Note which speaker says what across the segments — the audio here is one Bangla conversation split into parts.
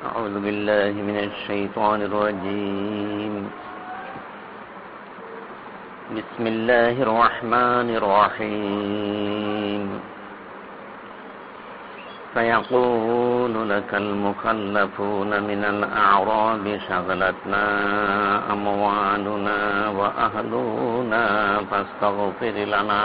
Speaker 1: أعوذ بالله من الشيطان الرجيم. بسم الله الرحمن الرحيم. فيقول لك المخلفون من الأعراب شغلتنا أموالنا وأهلنا فاستغفر لنا.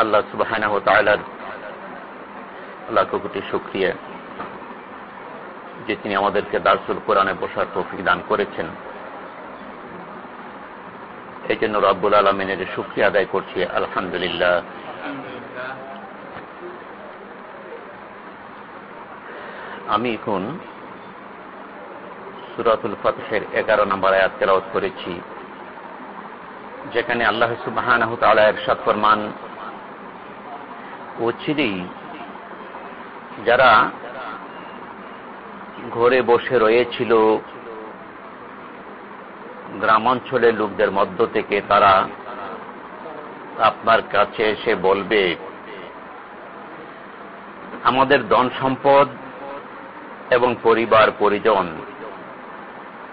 Speaker 1: আল্লাহ সুবাহ আল্লাহ কোটি শুক্রিয়া যে তিনি আমাদেরকে দার্সুল কোরআনে বসার তৌফিক দান করেছেন। এই জন্য রব্বুল আলমিনের শুক্রিয়া আদায় করছি, আলহামদুলিল্লাহ। আমি এখন সুরাতুল ফতেহের এগারো নম্বর আয়াত তেরাওত করেছি, যেখানে আল্লাহ সুবাহ এর ফরমান অচিরেই যারা ঘরে বসে রয়েছিল গ্রামাঞ্চলের লোকদের মধ্য থেকে তারা আপনার কাছে এসে বলবে, আমাদের ধন সম্পদ এবং পরিবার, পরিজন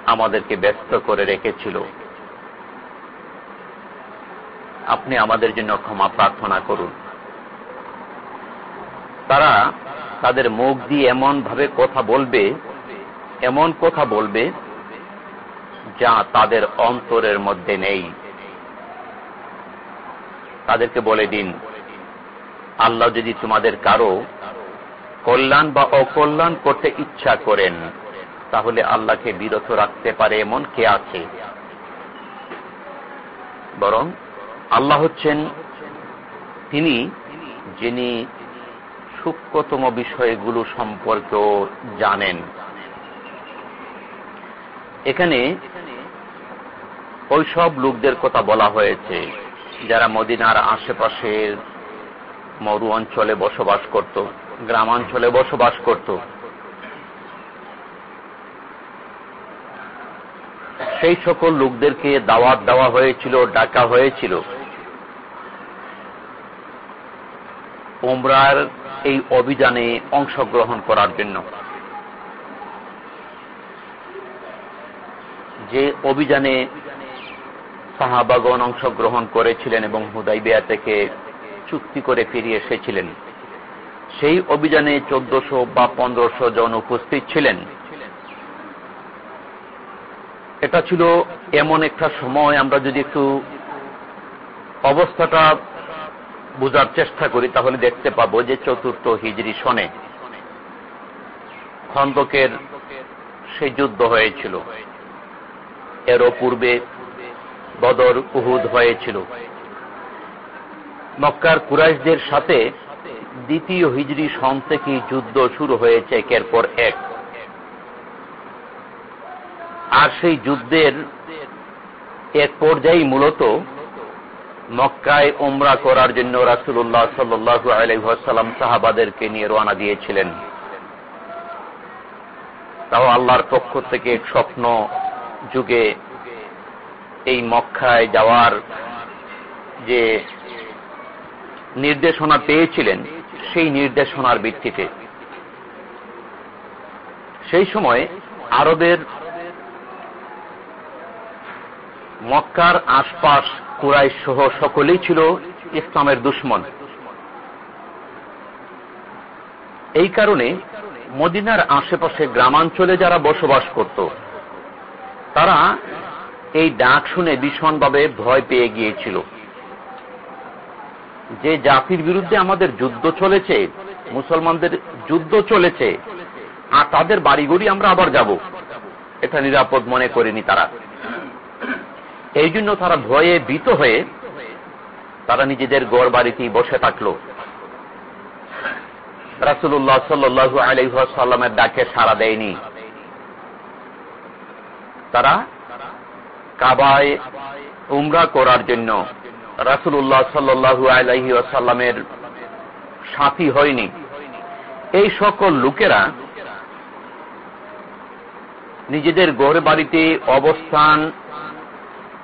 Speaker 1: আমাদেরকে ব্যস্ত করে রেখেছিল। আপনি আমাদের জন্য ক্ষমা প্রার্থনা করুন। তারা তাদের মুখ দিয়ে এমন ভাবে কথা বলবে, এমন কথা বলবে যা তাদের অন্তরের মধ্যে নেই। তাদেরকে বলে দিন, আল্লাহ যদি তোমাদের কারও কল্যাণ বা অকল্যাণ করতে ইচ্ছা করেন, তাহলে আল্লাহকে বিরত রাখতে পারে এমন কে আছে? বরং আল্লাহ হচ্ছেন তিনি যিনি সূক্ষ্মতম বিষয়গুলো সম্পর্কেও জানেন। এখানে ওইসব লোকদের কথা বলা হয়েছে, যারা মদিনার আশেপাশের মরু অঞ্চলে বসবাস করত, গ্রামাঞ্চলে বসবাস করত। সেই সকল লোকদেরকে দাওয়াত দেওয়া হয়েছিল, ডাকা হয়েছিল। ওমরার এই অভিযানে অংশগ্রহণ করার জন্য। যে অভিযানে সাহাবাগন অংশগ্রহণ করেছিলেন এবং হুদাইবিয়া থেকে চুক্তি করে ফিরে এসেছিলেন, সেই অভিযানে চোদ্দশো বা পনেরোশো জন উপস্থিত ছিলেন। এটা ছিল এমন একটা সময়, আমরা যদি একটু অবস্থাটা বোঝার চেষ্টা করি, তাহলে দেখতে পাবো যে চতুর্থ হিজড়ি সনে খন্দকের সেই যুদ্ধ হয়েছিল। এরও পূর্বে বদর উহুদ হয়েছিল। মক্কার কুরাইশদের সাথে দ্বিতীয় হিজড়ি সন থেকে যুদ্ধ শুরু হয়েছে, একের পর এক। আর সেই যুদ্ধের এক পর্যায়ে মূলত মক্কায় ওমরা করার জন্য রাসুল্লাহ সাল্লু আলহাম সাহাবাদেরকে নিয়ে রওনা দিয়েছিলেন। তাও আল্লাহর পক্ষ থেকে স্বপ্ন যুগে এই মক্কায় যাওয়ার যে নির্দেশনা পেয়েছিলেন, সেই নির্দেশনার ভিত্তিতে। সেই সময় আরবের মক্কার আশপাশ কুরাই সহ সকলেই ছিল ইসলামের দুশ্মন। এই কারণে মদিনার আশেপাশে গ্রামাঞ্চলে যারা বসবাস করত, তারা এই ডাক শুনে ভীষণভাবে ভয় পেয়ে গিয়েছিল। যে জাতির বিরুদ্ধে আমাদের যুদ্ধ চলেছে, মুসলমানদের যুদ্ধ চলেছে, আর তাদের বাড়িঘড়ি আমরা আবার যাব, এটা নিরাপদ মনে করেনি তারা। এই জন্য তারা ভয়ে ভীত হয়ে তারা নিজেদের গড় বাড়িতেই বসে থাকল। রাসুল্লাহ সাল্লু আলহাসাল্লামের ডাকে সাড়া দেয়নি। তারা কাবায় উমরা করার জন্য রাসুল্লাহ সাল্লু আলহি আসাল্লামের সাথী হয়নি। এই সকল লোকেরা নিজেদের গড়ে বাড়িতে অবস্থান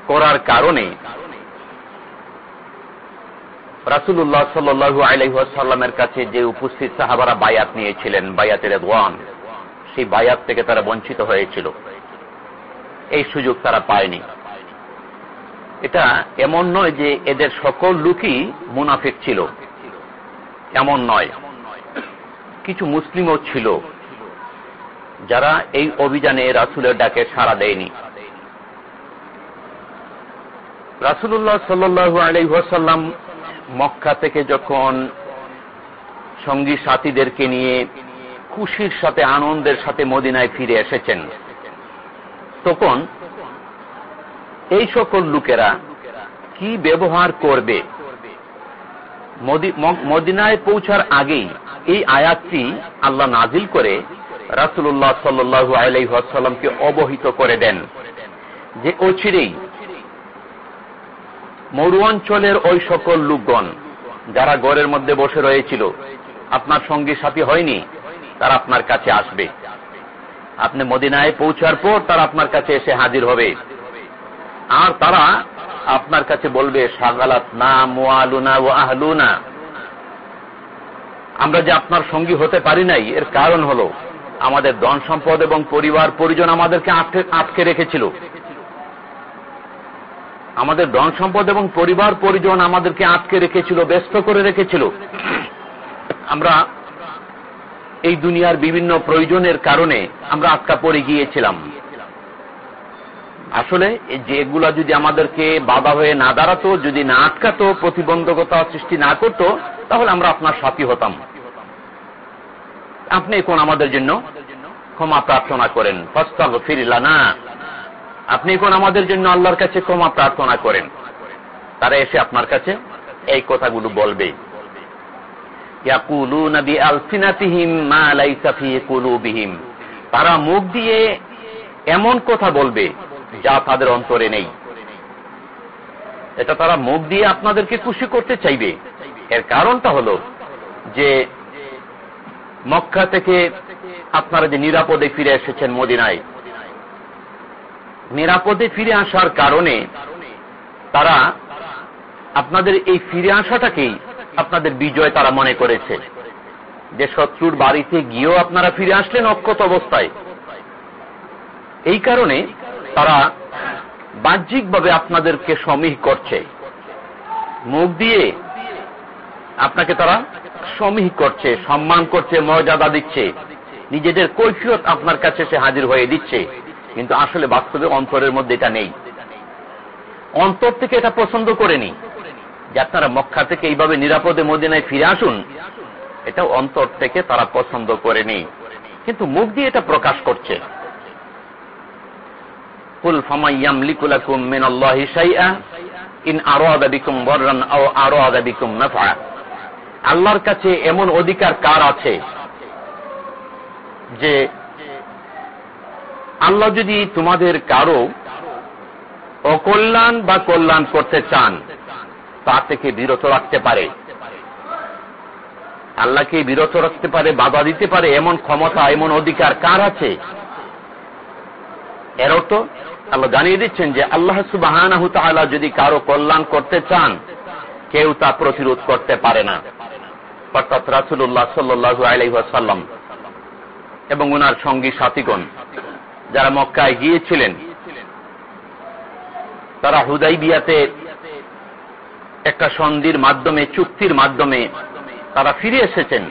Speaker 1: করার কারণে রাসুল্লাহ সাল্লু আলহাসাল্লামের কাছে যে উপস্থিত সাহাবারা বায়াত নিয়েছিলেন বায়াতের দোয়ান সেই বায়াত থেকে তারা বঞ্চিত হয়েছিল। এই সুযোগ তারা পায়নি। এটা এমন নয় যে এদের সকল লোকই মুনাফিক ছিল। এমন নয়। কিছু মুসলিমও ছিল, যারা এই অভিযানে রাসুলের ডাকে সাড়া দেয়নি। রাসুল্লাহ সাল্লু আলহাসাল্লাম মক্কা থেকে যখন সঙ্গী সাথীদেরকে নিয়ে খুশির সাথে, আনন্দের সাথে মদিনায় ফিরে এসেছেন, তখন এই সকল লোকেরা কি ব্যবহার করবে? মদিনায় পৌঁছার আগেই এই আয়াতটি আল্লাহ নাজিল করে রাসুল্লাহ সাল্লু আলাইসাল্লামকে অবহিত করে দেন। যে অচিরেই মরুয়াঞ্চলের ওই সকল লোকগণ যারা গড়ের মধ্যে বসে রয়েছিল, আপনার সঙ্গী সাথী হয়নি, তারা আপনার কাছে আসবে। আপনি মদিনায় পৌঁছার পর তারা আপনার কাছে এসে হাজির হবে। আর তারা আপনার কাছে বলবে, সাগালাত না মোয়ালুনা ও আহলুনা। আমরা যে আপনার সঙ্গী হতে পারি নাই, এর কারণ হল আমাদের ধন সম্পদ এবং পরিবার পরিজন আমাদেরকে আটকে রেখেছিল। আমাদের ধন সম্পদ এবং পরিবার পরিজন আমাদেরকে আটকে রেখেছিল, ব্যস্ত করে রেখেছিল। আমরা এই দুনিয়ার বিভিন্ন প্রয়োজনের কারণে আমরা আটকা পড়ে গিয়েছিলাম। আসলে যেগুলা যদি আমাদেরকে বাধা হয়ে না দাঁড়াতো, যদি না আটকাতো, প্রতিবন্ধকতা সৃষ্টি না করত, তাহলে আমরা আপনার সাথী হতাম। আপনি এখন আমাদের জন্য ক্ষমা প্রার্থনা করেন। ফস্তাব ফিরিলা না আপনি এখন আমাদের জন্য আল্লাহর কাছে ক্ষমা প্রার্থনা করেন, তারা এসে আপনার কাছে এই কথাগুলো বলবে। তারা মুখ দিয়ে এমন কথা বলবে যা তাদের অন্তরে নেই। এটা তারা মুখ দিয়ে আপনাদেরকে খুশি করতে চাইবে। এর কারণটা হল যে মক্কা থেকে আপনারা যে নিরাপদে ফিরে এসেছেন মদিনায় নিরাপদে ফিরে আসার কারণে তারা আপনাদের এই ফিরে আসাটাকেই আপনাদের বিজয় তারা মনে করেছে। যে শত্রুর বাড়িতে গিয়েও আপনারা ফিরে আসলেন অক্ষত অবস্থায়। এই কারণে তারা বাহ্যিকভাবে আপনাদেরকে সমীহ করছে। মুখ দিয়ে আপনাকে তারা সমীহ করছে, সম্মান করছে, মর্যাদা দিচ্ছে। নিজেদের কৈফিয়ত আপনার কাছে সে হাজির হয়ে দিচ্ছে। কিন্তু আসলে বাস্তবে অন্তরের মধ্যে এটা নেই। অন্তর থেকে এটা পছন্দ করেনি যে আপনারা মক্কা থেকে এইভাবে নিরাপদে মদিনায় ফিরে আসুন এটা অন্তর থেকে তারা পছন্দ করেনি কিন্তু মুখ দিয়ে এটা প্রকাশ করছে। আল্লাহর কাছে এমন অধিকার কার আছে? যে আল্লাহ যদি তোমাদের কারও অকল্যাণ বা কল্যাণ করতে চান, তা থেকে বিরত রাখতে পারে। আল্লাহকে বিরত রাখতে পারে, বাধা দিতে পারে, এমন ক্ষমতা, এমন অধিকার কার আছে? এর অর্থ আল্লাহ জানিয়ে দিচ্ছেন যে আল্লাহ সুবাহ যদি কারও কল্যাণ করতে চান, কেউ তা প্রতিরোধ করতে পারে না। অর্থাৎ রাসুল্লাহ সাল্লু আলাইসাল্লাম এবং ওনার সঙ্গী সাথীগণ। যারা মক্কায় গিয়েছিলেন, তারা হুদাই বিয়াতে একটা সন্ধির মাধ্যমে, চুক্তির মাধ্যমে তারা ফিরে এসেছেন।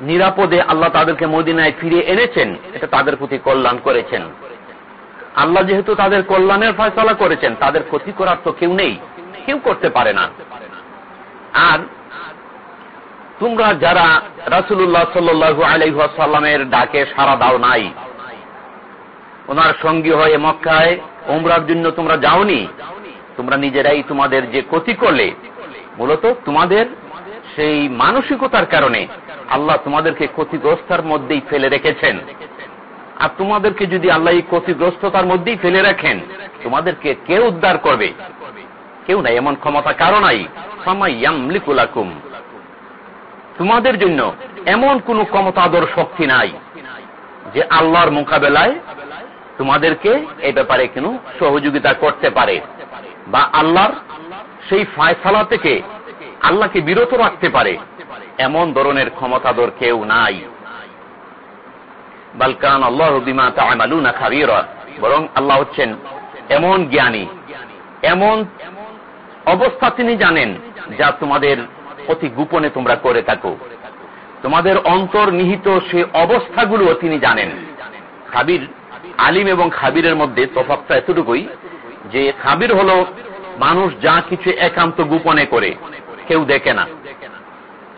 Speaker 1: নিরাপদে আল্লাহ তাদেরকে মদিনায় ফিরে এনেছেন, এটা তাদের প্রতি কল্যাণ করেছেন। আল্লাহ যেহেতু তাদের কল্যাণের ফয়সলা করেছেন, তাদের ক্ষতি করার তো কেউ নেই, কেউ করতে পারে না। আর তোমরা যারা রাসুল্লাহ সাল্লু আলাইসাল্লামের ডাকে সারা দাও নাই, ওনার সঙ্গী হয়ে মক্কায় ওমরার জন্য তোমরা যাওনি, তোমরা নিজেরাই তোমাদের যে ক্ষতি করলে, মূলত তোমাদের সেই মানসিকতার কারণে আল্লাহ তোমাদেরকে ক্ষতিগ্রস্তার মধ্যেই ফেলে রেখেছেন। আর তোমাদেরকে যদি আল্লাহ এই ক্ষতিগ্রস্ততার মধ্যেই ফেলে রাখেন, তোমাদেরকে কে উদ্ধার করবে? কেউ নাই, এমন ক্ষমতা কারও নাই। সামাইয়ামলিকুলাকুম তোমাদের জন্য এমন কোন ক্ষমতাদর শক্তি নাই যে আল্লাহর মোকাবেলায় তোমাদেরকে এই ব্যাপারে কেন সহযোগিতা করতে পারে বা আল্লাহর সেই ফায়সালা থেকে আল্লাহকে বিরত রাখতে পারে এমন ধরনের ক্ষমতাদর কেউ নাই। বালকান আল্লাহ বিমা তামালুনা খাবিরা। বরং আল্লাহ হচ্ছেন এমন জ্ঞানী, এমন অবস্থা তিনি জানেন যা তোমাদের অতি গোপনে তোমরা করে থাকো। তোমাদের অন্তর্নিহিত সে অবস্থাগুলো তিনি জানেন। খাবির, আলিম এবং খাবিরের মধ্যে তফাতটা এতটুকুই যে খাবির হল মানুষ যা কিছু একান্ত গোপনে করে, কেউ দেখে না।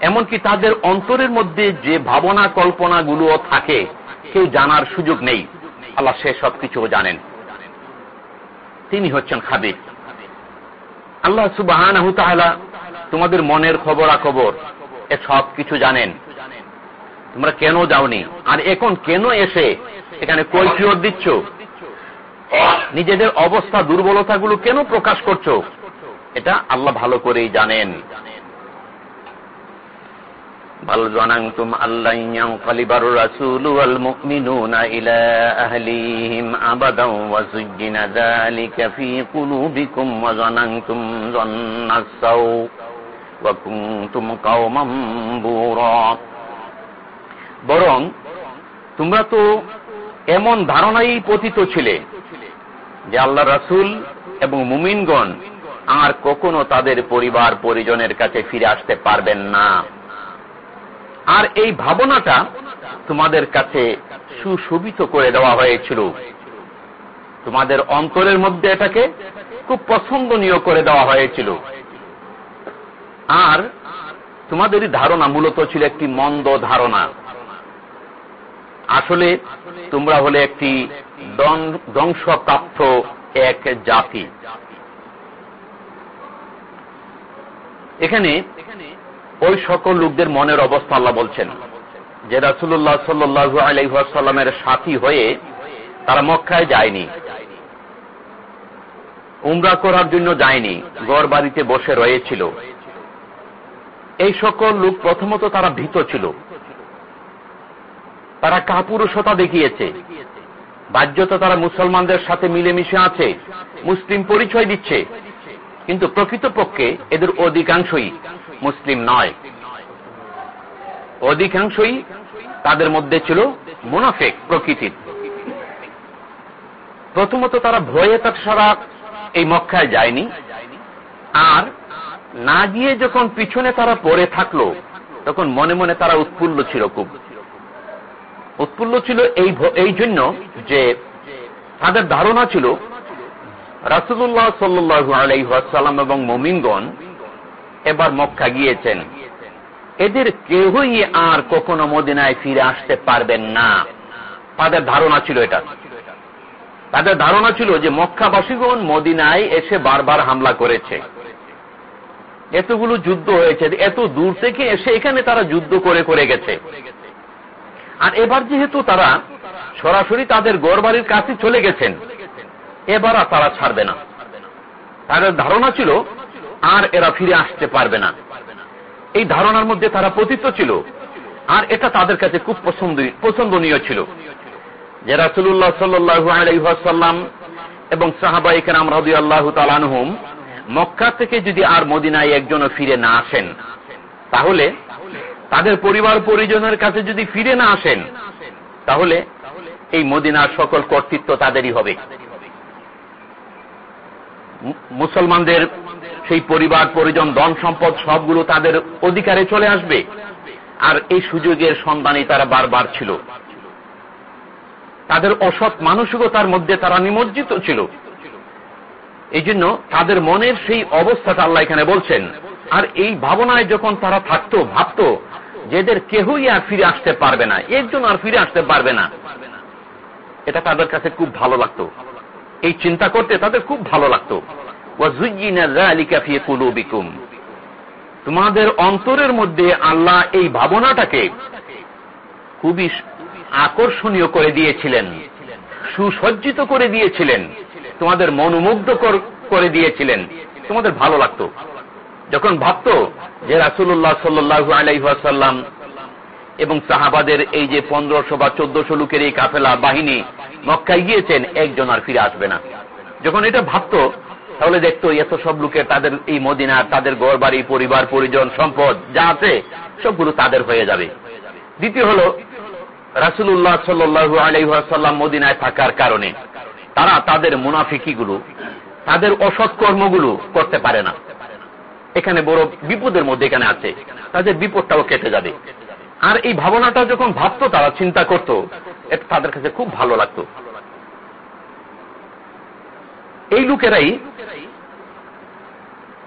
Speaker 1: এমনকি তাদের অন্তরের মধ্যে যে ভাবনা কল্পনাগুলো থাকে, কেউ জানার সুযোগ নেই। আল্লাহ সে সবকিছু জানেন। তিনি হচ্ছেন খাবির। আল্লাহ সুবাহ তোমাদের মনের খবরাখবর এ সব কিছু জানেন তোমরা কেন যাওনি আর এখন কেন এসে এখানে কৈফিয়ত দিচ্ছ নিজেদের অবস্থা দুর্বলতাগুলো কেন প্রকাশ করছো এটা আল্লাহ ভালো করেই জানেন بل ظننتم أن لن ينقلب الرسول والمؤمنون إلى أهليهم أبدا وزجن ذلك في قلوبكم وظننتم ظن السوء وكنتم قوما بورا বরং তোমরা তো এমন ধারণাই পতিত ছিলে যে আল্লাহ রাসুল এবং মুমিনগণ আর কখনো তাদের পরিবার পরিজনের কাছে ফিরে আসতে পারবেন না আর এই ভাবনাটা তোমাদের কাছে সুশোভিত করে দেওয়া হয়েছিল তোমাদের অন্তরের মধ্যে এটাকে খুব পছন্দনীয় করে দেওয়া হয়েছিল আর তোমাদের ধারণা মূলত ছিল একটি মন্দ ধারণা। আসলে তোমরা হলে একটি ধ্বংসপ্রাপ্ত এক জাতি। এখানে ওই সকল লোকদের মনের অবস্থা আল্লাহ বলছেন যে রাসুল্লাহ সাল্লু আলাইসাল্লামের সাথী হয়ে তারা মক্কায় যায়নি। উমরা করার জন্য যায়নি গড় বাড়িতে বসে রয়েছিল। এই সকল লোক প্রথমত তারা ভীত ছিল। তারা কাপুরুষতা দেখিয়েছে। বাহ্যতা তারা মুসলমানদের সাথে মিলেমিশে আছে। মুসলিম পরিচয় দিচ্ছে। কিন্তু প্রকৃতপক্ষে এদের অধিকাংশই মুসলিম নয়। অধিকাংশই তাদের মধ্যে ছিল মুনাফেক প্রকৃতির। প্রথমত তারা ভয়ে তার সারা এই মক্কায় যায়নি। আর না গিয়ে যখন পিছনে তারা পড়ে থাকল, তখন মনে মনে তারা উৎফুল্ল ছিল খুব। উৎফুল্ল ছিল এই এই জন্য যে তাদের ধারণা ছিল রাসুল্লাহ সাল্লু আলাইসাল্লাম এবং মমিনগণ এবার মক্কা গিয়েছেন। এদের কেউই আর কখনো মদিনায় ফিরে আসতে পারবেন না। তাদের ধারণা ছিল এটা। তাদের ধারণা ছিল যে মক্কাবাসীগণ মদিনায় এসে বারবার হামলা করেছে। এতগুলো যুদ্ধ হয়েছে, এত দূর থেকে এসে এখানে তারা যুদ্ধ করে করে গেছে। আর এবার যেহেতু তারা সরাসরি তাদের গড়বাড়ির কাছে চলে গেছেন, এবার আর তারা ছাড়বে না। তাদের ধারণা ছিল, আর এরা ফিরে আসতে পারবে না। এই ধারণার মধ্যে তারা পতিত ছিল, আর এটা তাদের কাছে খুব পছন্দনীয় ছিল। যে রাসুল্লাহ সাল্লাম এবং সাহাবাইকের আমরাদি আল্লাহ তালানহুম মক্কা থেকে যদি আর মদিনায় একজনও ফিরে না আসেন, তাহলে তাদের পরিবার পরিজনের কাছে যদি ফিরে না আসেন, তাহলে এই মদিনার সকল কর্তৃত্ব তাদেরই হবে। মুসলমানদের সেই পরিবার, পরিজন, ধন সম্পদ সবগুলো তাদের অধিকারে চলে আসবে। আর এই সুযোগের সন্ধানে তারা বারবার ছিল। তাদের অসৎ মানসিকতার মধ্যে তারা নিমজ্জিত ছিল। এই জন্য তাদের মনের সেই অবস্থাটা আল্লাহ এখানে বলছেন। আর এই ভাবনায় যখন তারা থাকতো, ভাবত, যেদের কেহই আর ফিরে আসতে পারবে না, এর জন্য আর ফিরে আসতে পারবে না। এটা তাদের কাছে খুব ভালো লাগতো। এই চিন্তা করতে তাদের খুব ভালো লাগতো। তোমাদের অন্তরের মধ্যে আল্লাহ এই ভাবনাটাকে খুবই আকর্ষণীয় করে দিয়েছিলেন, সুসজ্জিত করে দিয়েছিলেন। তোমাদের মনোমুগ্ধ করে দিয়েছিলেন। তোমাদের ভালো লাগতো। যখন ভাবত যে রাসুল্লাহ সাল্লু আলাইসাল্লাম এবং সাহাবাদের এই যে পনেরোশো বা চোদ্দশো লোকের এই কাফেলা বাহিনী মক্কায় গিয়েছেন, একজন আর ফিরে আসবে না। যখন এটা ভাবত, তাহলে দেখতো এত সব লোকের তাদের এই মদিনা, তাদের গড় বাড়ি পরিবার, পরিজন, সম্পদ যা আছে, সবগুলো তাদের হয়ে যাবে। দ্বিতীয় হল রাসুল্লাহ সাল্লু আলাইসাল্লাম মদিনায় থাকার কারণে। তারা তাদের মুনাফিকিগুলো, তাদের অসৎ কর্মগুলো করতে পারে না। এখানে বড় বিপদের মধ্যে এখানে আছে। তাদের বিপদটাও কেটে যাবে। আর এই ভাবনাটা যখন ভাবত, তারা চিন্তা করত এটা তাদের কাছে খুব ভালো লাগত। এই লোকেরাই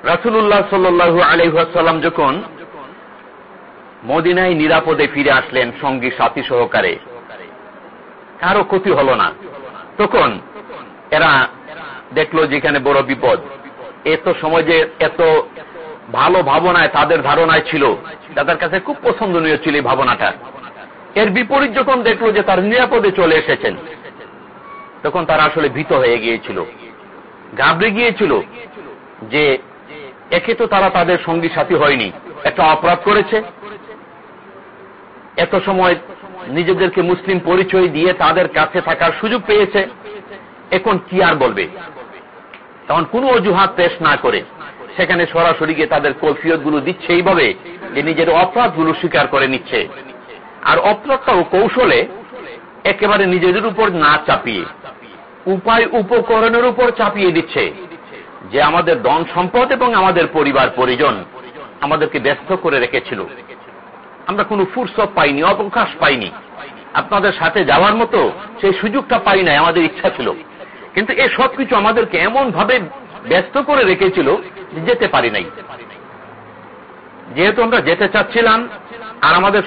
Speaker 1: রাসুল্লাহ সাল্লু আলহাসাল্লাম যখন মদিনায় নিরাপদে ফিরে আসলেন সঙ্গী, সাথী সহকারে, কারও ক্ষতি হল না। তখন এরা দেখল যেখানে বড় বিপদ। এত সমাজে এত ভালো ভাবনায় তাদের ধারণায় ছিল, তাদের কাছে খুব পছন্দনীয় ছিল এই ভাবনাটা। এর বিপরীত যখন দেখল যে তার নিরাপদে চলে এসেছেন, তখন তারা আসলে ভীত হয়ে গিয়েছিল। ঘাবড়ে গিয়েছিল যে একে তো তারা তাদের সঙ্গী সাথী হয়নি, একটা অপরাধ করেছে। এত সময় নিজেদেরকে মুসলিম পরিচয় দিয়ে তাদের কাছে থাকার সুযোগ পেয়েছে। এখন কি আর বলবে? তখন কোন অজুহাত পেশ না করে সেখানে সরাসরি গিয়ে তাদের কৈফিয়তগুলো দিচ্ছে এইভাবে যে নিজের অপরাধগুলো স্বীকার করে নিচ্ছে। আর অপরাধটাও কৌশলে একেবারে নিজেদের উপর না চাপিয়ে, উপায় উপকরণের উপর চাপিয়ে দিচ্ছে যে আমাদের দন সম্পদ এবং আমাদের পরিবার পরিজন আমাদেরকে ব্যস্ত করে রেখেছিল। আমরা কোনো ফুরসত পাইনি, অবকাশ পাইনি। আপনাদের সাথে যাওয়ার মতো সেই সুযোগটা পাই নাই, আমাদের ইচ্ছা ছিল। কিন্তু এ সবকিছু আমাদেরকে এমন ভাবে ব্যস্ত করে রেখেছিল যেতে পারি নাই। যেহেতু আমরা যেতে চাচ্ছিলাম, আর আমাদের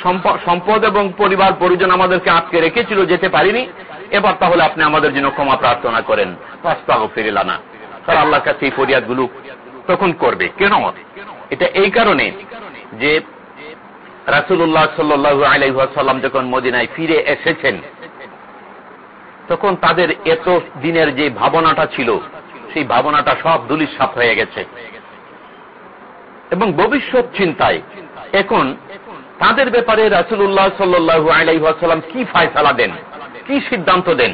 Speaker 1: সম্পদ এবং পরিবার পরিজন আমাদেরকে আটকে রেখেছিল যেতে পারিনি, এবার তাহলে আপনি আমাদের জন্য ক্ষমা প্রার্থনা করেন। পাস্তাহ ফিরিলানা তার আল্লাহর কাছে এই ফরিয়াদগুলো তখন করবে। কেন? এটা এই কারণে যে রাসুল্লাহ সাল্লু আলাইসাল্লাম যখন মদিনায় ফিরে এসেছেন তখন তাদের এত দিনের যে ভাবনাটা ছিল, সেই ভাবনাটা সব দুলিশ সাপ হয়ে গেছে। এবং ভবিষ্যৎ চিন্তায়, এখন তাদের ব্যাপারে রাসুল্লাহ সাল্লু আলাইসাল্লাম কি ফায়সালা দেন, কি সিদ্ধান্ত দেন,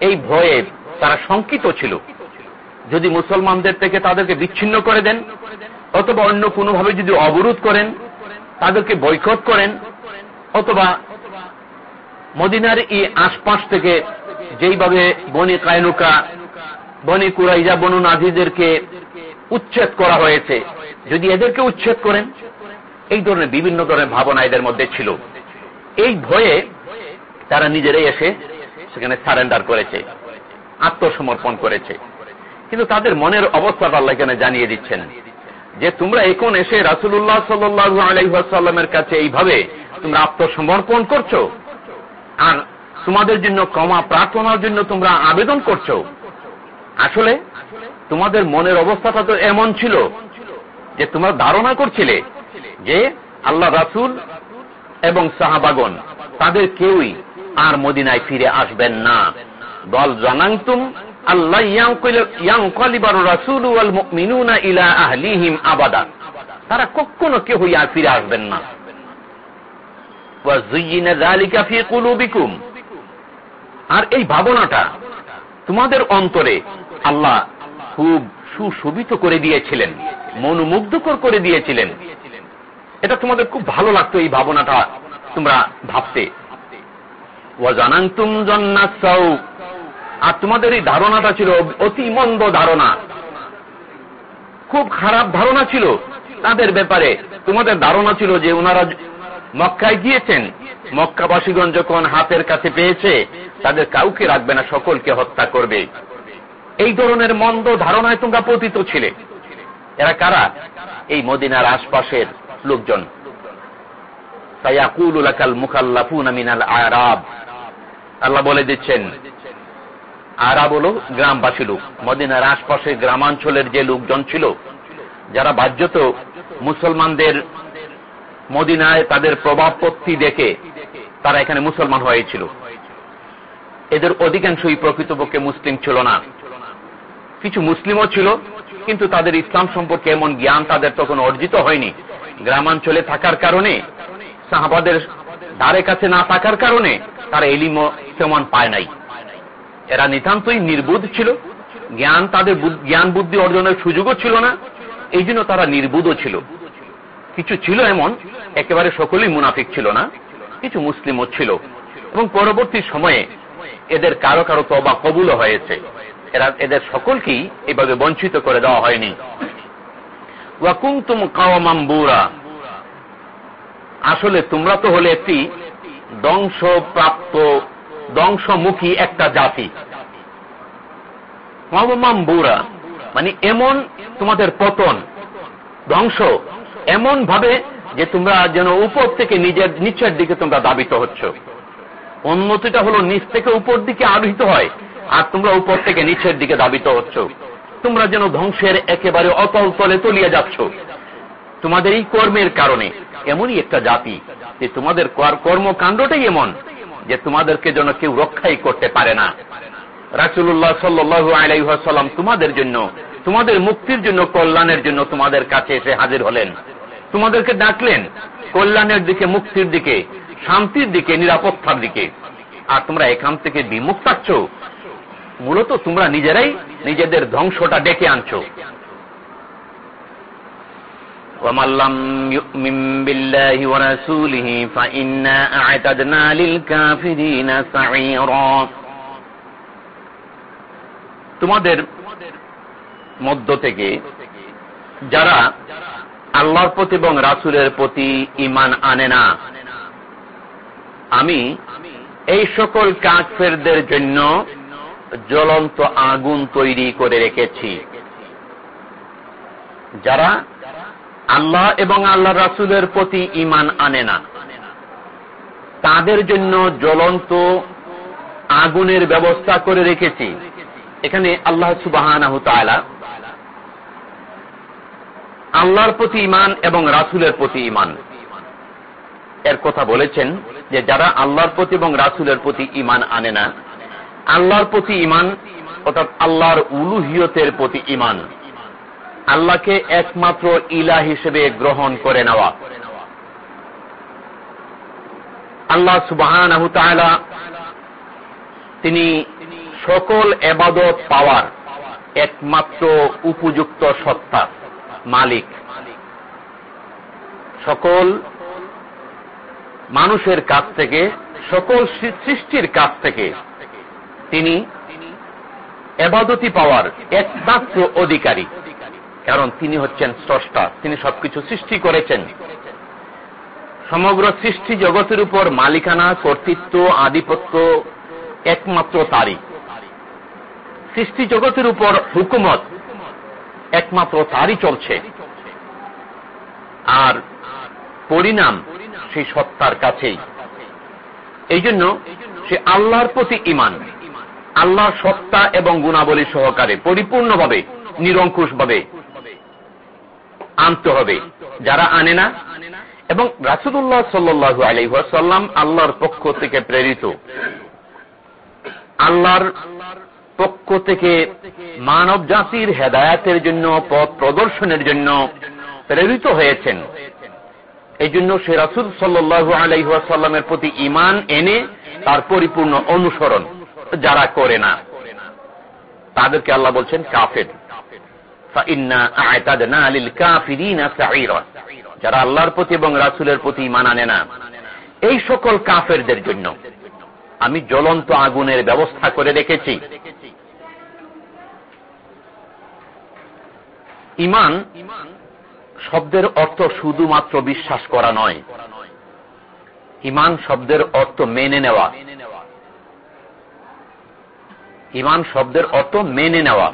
Speaker 1: এই ভয়ে তারা শঙ্কিত ছিল। যদি মুসলমানদের থেকে তাদেরকে বিচ্ছিন্ন করে দেন, অথবা অন্য কোনোভাবে যদি অবরোধ করেন, তাদেরকে বৈকট করেন, অথবা মদিনার এই আশপাশ থেকে যেইভাবে বনি কায়নুকা, বনি কুরাইজা বনু নাজিদেরকে উচ্ছেদ করা হয়েছে, যদি এদেরকে উচ্ছেদ করেন, এই ধরনের বিভিন্ন ধরনের ভাবনা এদের মধ্যে ছিল। এই ভয়ে তারা নিজেরাই এসে সেখানে সারেন্ডার করেছে, আত্মসমর্পণ করেছে। কিন্তু তাদের মনের অবস্থাটা আল্লাহ এখানে জানিয়ে দিচ্ছেন যে তোমরা এখন এসে রাসুল্লাহ সাল্লু কাছে এইভাবে তোমরা আত্মসমর্পণ করছ আর তোমাদের জন্য ক্ষমা প্রার্থনার জন্য তোমরা আবেদন করছ। আসলে তোমাদের মনের অবস্থাটা তো এমন ছিল যে তোমরা ধারণা করছিলে যে আল্লাহ রাসুল এবং সাহাবাগন তাদের কেউই আর মদিনায় ফিরে আসবেন না। বল জানাংতুম আল্লাহ ইয়াংকালিবার রাসুল ইলা আহলিহিম আবাদা। তারা কখনো কেউই আর ফিরে আসবেন না। আর এই ভাবনাটা তোমাদের অন্তরে আল্লাহ খুব সুশোভিত করে দিয়েছিলেন, মনোমুগ্ধকর করে দিয়েছিলেন। এটা তোমাদের খুব ভালো লাগতো এই ভাবনাটা তোমরা ভাবতে। আর তোমাদের এই ধারণাটা ছিল অতি মন্দ ধারণা। খুব খারাপ ধারণা ছিল তাদের ব্যাপারে। তোমাদের ধারণা ছিল যে ওনারা মক্কায় গিয়েছেন। মক্কাবাসীগণ যখন হাতের কাছে পেয়েছে, তাদের কাউকে রাখবে না, সকলকে হত্যা করবে। এই ধরনের মন্দ ধারণায় তোমরা পতিত ছিলে। এরা কারা? এই মদিনার আশপাশের লোকজন। আল্লাহ বলে দিচ্ছেন, আরাব হল গ্রামবাসী লোক। মদিনার আশপাশে গ্রামাঞ্চলের যে লোকজন ছিল, যারা বাহ্যত মুসলমানদের মদিনায় তাদের প্রভাবপত্তি দেখে তারা এখানে মুসলমান হয়েছিল। এদের অধিকাংশই প্রকৃতপক্ষে মুসলিম ছিল না। কিছু মুসলিমও ছিল, কিন্তু তাদের ইসলাম সম্পর্কে এমন জ্ঞান তাদের তখন অর্জিত হয়নি। গ্রামাঞ্চলে থাকার কারণে, সাহাবাদের ধারে কাছে না থাকার কারণে তারা এলিমও তেমন পায় নাই। এরা নিতান্তই নির্বুধ ছিল, জ্ঞান তাদের জ্ঞান বুদ্ধি অর্জনের সুযোগও ছিল না এই তারা নির্বুধও ছিল। কিছু ছিল এমন, একেবারে সকলেই মুনাফিক ছিল না, কিছু মুসলিমও ছিল। এবং পরবর্তী সময়ে এদের কারও কারও তবা কবুল হয়েছে। এরা, এদের সকলকেই এভাবে বঞ্চিত করে দেওয়া হয়নি। আসলে তোমরা তো হলে একটি ধ্বংসপ্রাপ্ত, ধ্বংসমুখী একটা জাতি। মাম্বুরা মানে এমন তোমাদের পতন, ধ্বংস এমন ভাবে যে তোমরা যেন উপর থেকে নিজের নিচের দিকে তোমরা দাবিত হচ্ছ। উন্নতিটা হলো নিচ থেকে উপর দিকে আরোহিত হয়, আর তোমরা উপর থেকে নিচের দিকে দাবিত হচ্ছ। তোমরা যেন ধ্বংসের একেবারে অতল তলে তলিয়ে যাচ্ছ। তোমাদের এই কর্মের কারণে এমনই একটা জাতি, যে তোমাদের কর্মকাণ্ডটাই এমন, যে তোমাদেরকে যেন কেউ রক্ষাই করতে পারে না। রাসুল্লাহ সাল্লু আলাইসাল্লাম তোমাদের জন্য, তোমাদের মুক্তির জন্য, কল্যাণের জন্য তোমাদের কাছে এসে হাজির হলেন। তোমাদেরকে ডাকলেন কল্যাণের দিকে, মুক্তির দিকে, শান্তির দিকে, নিরাপত্তার দিকে। আর তোমরা এখান থেকে বিমুখ পাচ্ছ মূলত তোমরা নিজেরাই নিজেদের ধ্বংসটা ডেকে আনছ। তোমাদের মধ্য থেকে যারা আল্লাহর প্রতি এবং রাসুলের প্রতি ইমান আনে না। আমি এই সকল কাফেরদের জন্য জ্বলন্ত আগুন তৈরি করে রেখেছি। যারা আল্লাহ এবং আল্লাহ রাসুলের প্রতি ইমান আনে না। তাদের জন্য জ্বলন্ত আগুনের ব্যবস্থা করে রেখেছি। এখানে আল্লাহ সুবাহ আল্লাহর প্রতি ইমান এবং রাসুলের প্রতি ইমান এর কথা বলেছেন যে যারা আল্লাহর প্রতি এবং রাসুলের প্রতি ইমান আনে না, আল্লাহর প্রতি ইমান অর্থাৎ আল্লাহর উলুহিয়তের প্রতি ইমান আল্লাহকে একমাত্র ইলা হিসেবে গ্রহণ করে নেওয়া। আল্লাহ সুবাহ তিনি সকল এবাদত পাওয়ার একমাত্র উপযুক্ত সত্তা। মালিক। সকল মানুষের কাছ থেকে, সকল সৃষ্টির কাছ থেকে তিনি এবাদতি পাওয়ার একমাত্র অধিকারী। কারণ তিনি হচ্ছেন স্রষ্টা, তিনি সবকিছু সৃষ্টি করেছেন। সমগ্র সৃষ্টি জগতের উপর মালিকানা, কর্তৃত্ব, আধিপত্য একমাত্র তারই। সৃষ্টি জগতের উপর হুকুমত একমাত্র তারই চলছে। আর পরিণাম সেই সত্তার কাছেই। এই জন্য সে আল্লাহর প্রতি ইমান আল্লাহর সত্তা এবং গুণাবলী সহকারে পরিপূর্ণভাবে, নিরঙ্কুশভাবে আনতে হবে। যারা আনে না, এবং রাসুদুল্লাহ সাল্লু আলহাসাল্লাম আল্লাহর পক্ষ থেকে প্রেরিত, আল্লাহর পক্ষ থেকে মানব জাতির হেদায়াতের জন্য, পথ প্রদর্শনের জন্য প্রেরিত হয়েছেন। এই জন্য সে রাসুল সাল্লু আলাইসাল্লামের প্রতি ইমান এনে তার পরিপূর্ণ অনুসরণ যারা করে না। তাদেরকে আল্লাহ বলছেন, কাফের। যারা আল্লাহর প্রতি এবং রাসুলের প্রতি ইমান আনে না, এই সকল কাফেরদের জন্য আমি জ্বলন্ত আগুনের ব্যবস্থা করে রেখেছি। ইমান শব্দের অর্থ শুধুমাত্র বিশ্বাস করা নয়। ইমান শব্দের অর্থ মেনে নেওয়া। ইমান শব্দের অর্থ মেনে নেওয়া।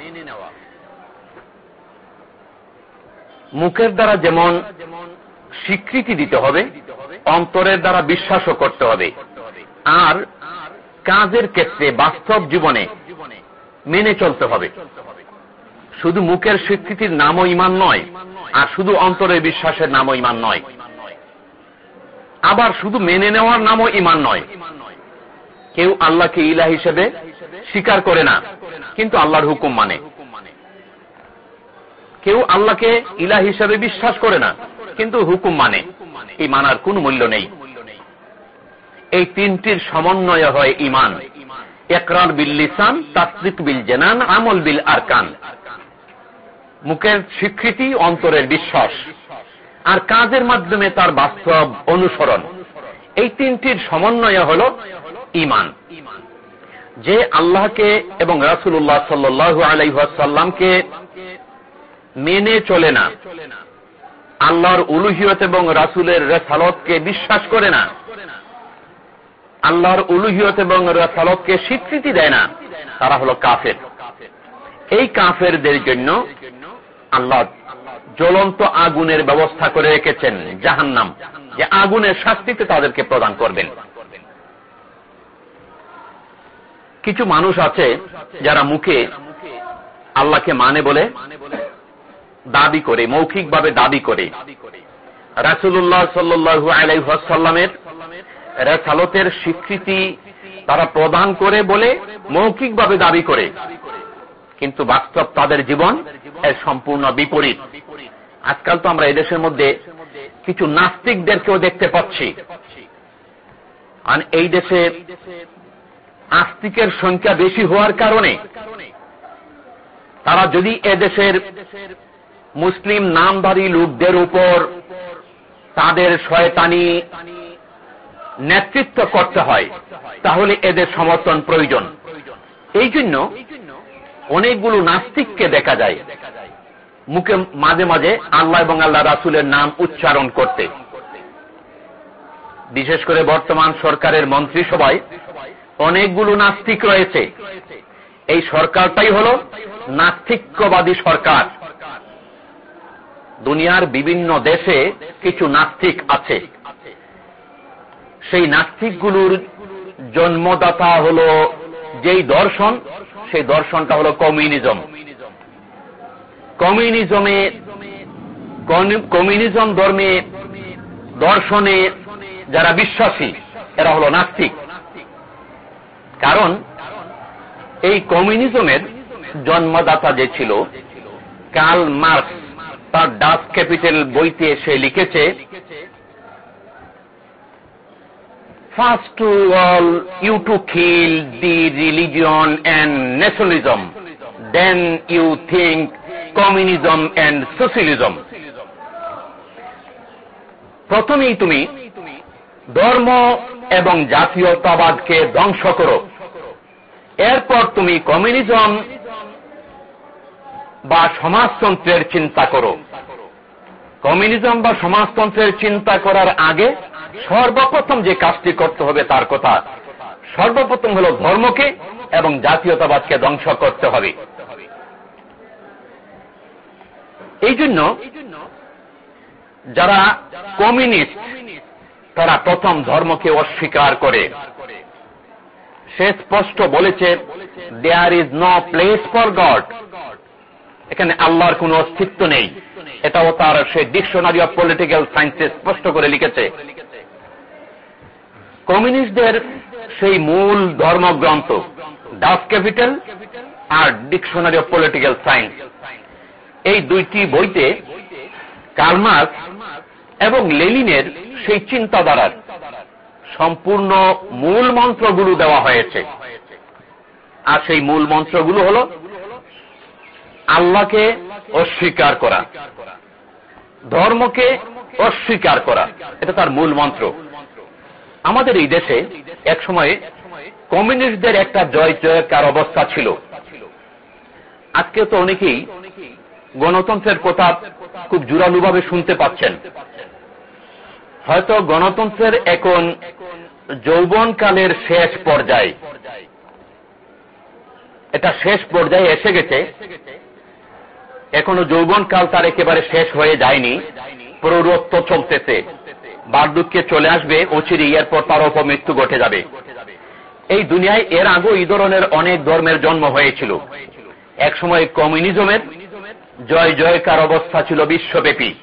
Speaker 1: মুখের দ্বারা যেমন স্বীকৃতি দিতে হবে, অন্তরের দ্বারা বিশ্বাসও করতে হবে। আর কাজের ক্ষেত্রে বাস্তব জীবনে মেনে চলতে হবে। শুধু মুখের স্বীকৃতির নামও ইমান নয়, আর শুধু অন্তরের বিশ্বাসের নামও ইমান নয়। আবার শুধু মেনে নেওয়ার নামও ইমান নয়। কেউ আল্লাহকে ইলা হিসেবে স্বীকার করে না, কিন্তু আল্লাহর হুকুম মানে। কেউ আল্লাহকে ইলা হিসেবে বিশ্বাস করে না, কিন্তু হুকুম মানে। এই মানার কোন মূল্য নেই। এই তিনটির সমন্বয় হয় ইমান। একরার বিল লিসান, তাসদিক বিল জেনান, আমল বিল আরকান। মুখের স্বীকৃতি, অন্তরের বিশ্বাস। আর কাজের মাধ্যমে তার বাস্তব অনুসরণ। এই তিনটির সমন্বয় হল ইমান যে আল্লাহকে এবং রাসুল্লাহ সাল্লু আলাইসাল্লামকে মেনে চলে না, আল্লাহর উলুহিয়ত এবং রাসুলের রেসালতকে বিশ্বাস করে না, আল্লাহর উলুহিয়ত এবং রেসালতকে স্বীকৃতি দেয় না, তারা হল কাফের। এই কাফেরদের জন্য আল্লাহ জ্বলন্ত আগুনের ব্যবস্থা করে রেখেছেন জাহান্নাম। যে আগুনের শাস্তিতে তাদেরকে প্রদান করবেন। কিছু মানুষ আছে যারা মুখে আল্লাহকে মানে বলে, দাবি করে, মৌখিকভাবে দাবি করে। রাসুল্লাহ সাল্লু আলাইসাল্লামের রেসালতের স্বীকৃতি তারা প্রদান করে বলে, মৌখিকভাবে দাবি করে। কিন্তু বাস্তব তাদের জীবন এর সম্পূর্ণ বিপরীত। আজকাল তো আমরা এদেশের মধ্যে কিছু নাস্তিকদেরকেও দেখতে পাচ্ছি। আর এই দেশে আস্তিকের সংখ্যা বেশি হওয়ার কারণে তারা যদি এদেশের মুসলিম নামধারী লোকদের উপর তাদের শয়তানি নেতৃত্ব করতে হয়, তাহলে এদের সমর্থন প্রয়োজন। এই জন্য অনেকগুলো নাস্তিককে দেখা যায়। মুখে মাঝে মাঝে আল্লাহ এবং আল্লাহ রাসুলের নাম উচ্চারণ করতে। বিশেষ করে বর্তমান সরকারের মন্ত্রিসভায় অনেকগুলো নাস্তিক রয়েছে। এই সরকারটাই হল নাস্তিক্যবাদী সরকার। দুনিয়ার বিভিন্ন দেশে কিছু নাস্তিক আছে। সেই নাস্তিকগুলোর জন্মদাতা হল যেই দর্শন, সেই দর্শনটা হল কমিউনিজম। কমিউনিজমে কমিউনিজম ধর্মে দর্শনে যারা বিশ্বাসী, এরা হল নাস্তিক। কারণ এই কমিউনিজমের জন্মদাতা যে ছিল, কার্ল মার্কস, তার ডাস ক্যাপিটাল বইতে সে লিখেছে first to all you to kill the religion and nationalism then you think communism and socialism প্রথমেই তুমি ধর্ম এবং জাতীয়তাবাদকে ধ্বংস করো। এরপর তুমি কমিউনিজম বা সমাজতন্ত্রের চিন্তা করো। কমিউনিজম বা সমাজতন্ত্রের চিন্তা করার আগে সর্বপ্রথম যে কাজটি করতে হবে তার কথা। সর্বপ্রথম হল ধর্মকে এবং জাতীয়তাবাদকে ধ্বংস করতে হবে। এই জন্য যারা কমিউনিস্ট, তারা প্রথম ধর্মকে অস্বীকার করে। সে স্পষ্ট বলেছে there is no place for God এখানে আল্লাহর কোন অস্তিত্ব নেই। এটাও তার সে ডিকশনারি অফ পলিটিক্যাল সায়েন্সে স্পষ্ট করে লিখেছে। কমিউনিস্টদের সেই মূল ধর্মগ্রন্থ ডাস ক্যাপিটাল আর ডিকশনারি অফ পলিটিক্যাল সায়েন্স এই দুইটি বইতে কালমার্ক এবং লেলিনের সেই চিন্তাধারার সম্পূর্ণ মূল মন্ত্রগুলো দেওয়া হয়েছে। আর সেই মূল মন্ত্রগুলো হল আল্লাহকে অস্বীকার করা, ধর্মকে অস্বীকার করা। এটা তার মূল মন্ত্র। আমাদের এই দেশে এক সময় কমিউনিস্টদের একটা জয় জয়কার অবস্থা ছিল। আজকে তো অনেকেই গণতন্ত্রের কথা খুব জোরালুভাবে শুনতে পাচ্ছেন। হয়তো গণতন্ত্রের এখন যৌবনকালের শেষ পর্যায়ে। এটা শেষ পর্যায়ে এসে গেছে। এখনও যৌবনকাল তার একেবারে শেষ হয়ে যায়নি। প্রৌরত্ব চলতেছে। বার্ধক্যে চলে আসবে অচিরি এরপর তার উপর মৃত্যু ঘটে যাবে। এই দুনিয়ায় এর আগেও এই ধরনের অনেক ধর্মের জন্ম হয়েছিল। এক সময় কমিউনিজমের জয় জয়কার অবস্থা ছিল বিশ্বব্যাপী।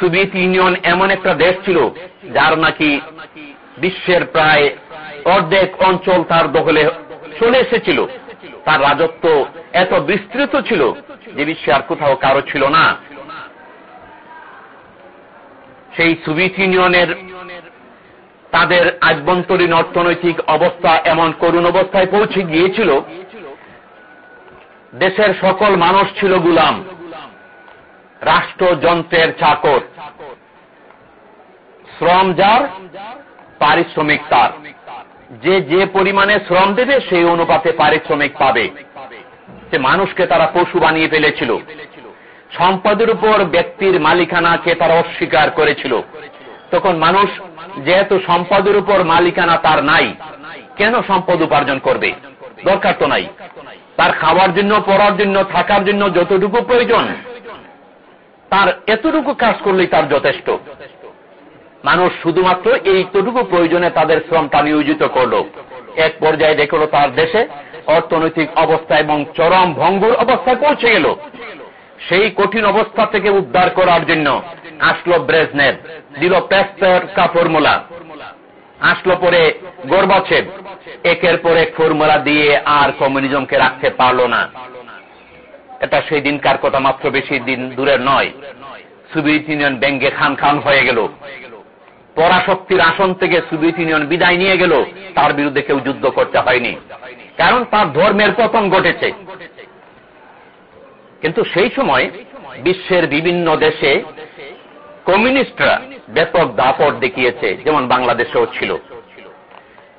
Speaker 1: সোভিয়েত ইউনিয়ন এমন একটা দেশ ছিল, যার নাকি বিশ্বের প্রায় অর্ধেক অঞ্চল তার দখলে চলে এসেছিল। তার রাজত্ব এত বিস্তৃত ছিল যে বিশ্বে আর কোথাও কারও ছিল না। সেই সোভিয়েত ইউনিয়নের তাদের আভ্যন্তরীণ অর্থনৈতিক অবস্থা এমন করুণ অবস্থায় পৌঁছে গিয়েছিল দেশের সকল মানুষ ছিল গুলাম। রাষ্ট্রযন্ত্রের চাকর। শ্রম যার, পারিশ্রমিক তার। যে যে পরিমাণে শ্রম দেবে, সেই অনুপাতে পারিশ্রমিক পাবে। সে মানুষকে তারা পশু বানিয়ে ফেলেছিল। সম্পদের উপর ব্যক্তির মালিকানাকে তারা অস্বীকার করেছিল। তখন মানুষ, যেহেতু সম্পদের উপর মালিকানা তার নাই, কেন সম্পদ উপার্জন করবে? দরকার তো নাই। তার খাওয়ার জন্য, পড়ার জন্য, থাকার জন্য যতটুকু প্রয়োজন, তার এতটুকু কাজ করলেই তার যথেষ্ট। মানুষ শুধুমাত্র এইটুকু প্রয়োজনে তাদের শ্রমটা নিয়োজিত করল। এক পর্যায়ে দেখল তার দেশে অর্থনৈতিক অবস্থা এবং চরম ভঙ্গুর অবস্থায় পৌঁছে গেল। সেই কঠিন অবস্থা থেকে উদ্ধার করার জন্য আসলো ব্রেজনেট দিল প্যাস্টার কা ফর্মুলা। আসলো পরে গর্বাছেব একের পর ফর্মুলা দিয়ে আর কমিউনিজমকে রাখতে পারল না। এটা সেই দিনকার কথা মাত্র বেশি দিন দূরের নয়। সোভিয়েত ইউনিয়ন ব্যাঙ্গে খান খান হয়ে গেল। পরাশক্তির আসন থেকে সোভিয়েত ইউনিয়ন বিদায় নিয়ে গেল। তার বিরুদ্ধে কেউ যুদ্ধ করতে হয়নি। কারণ তার ধর্মের পতন ঘটেছে। কিন্তু সেই সময় বিশ্বের বিভিন্ন দেশে কমিউনিস্টরা ব্যাপক দাপট দেখিয়েছে, যেমন বাংলাদেশেও ছিল।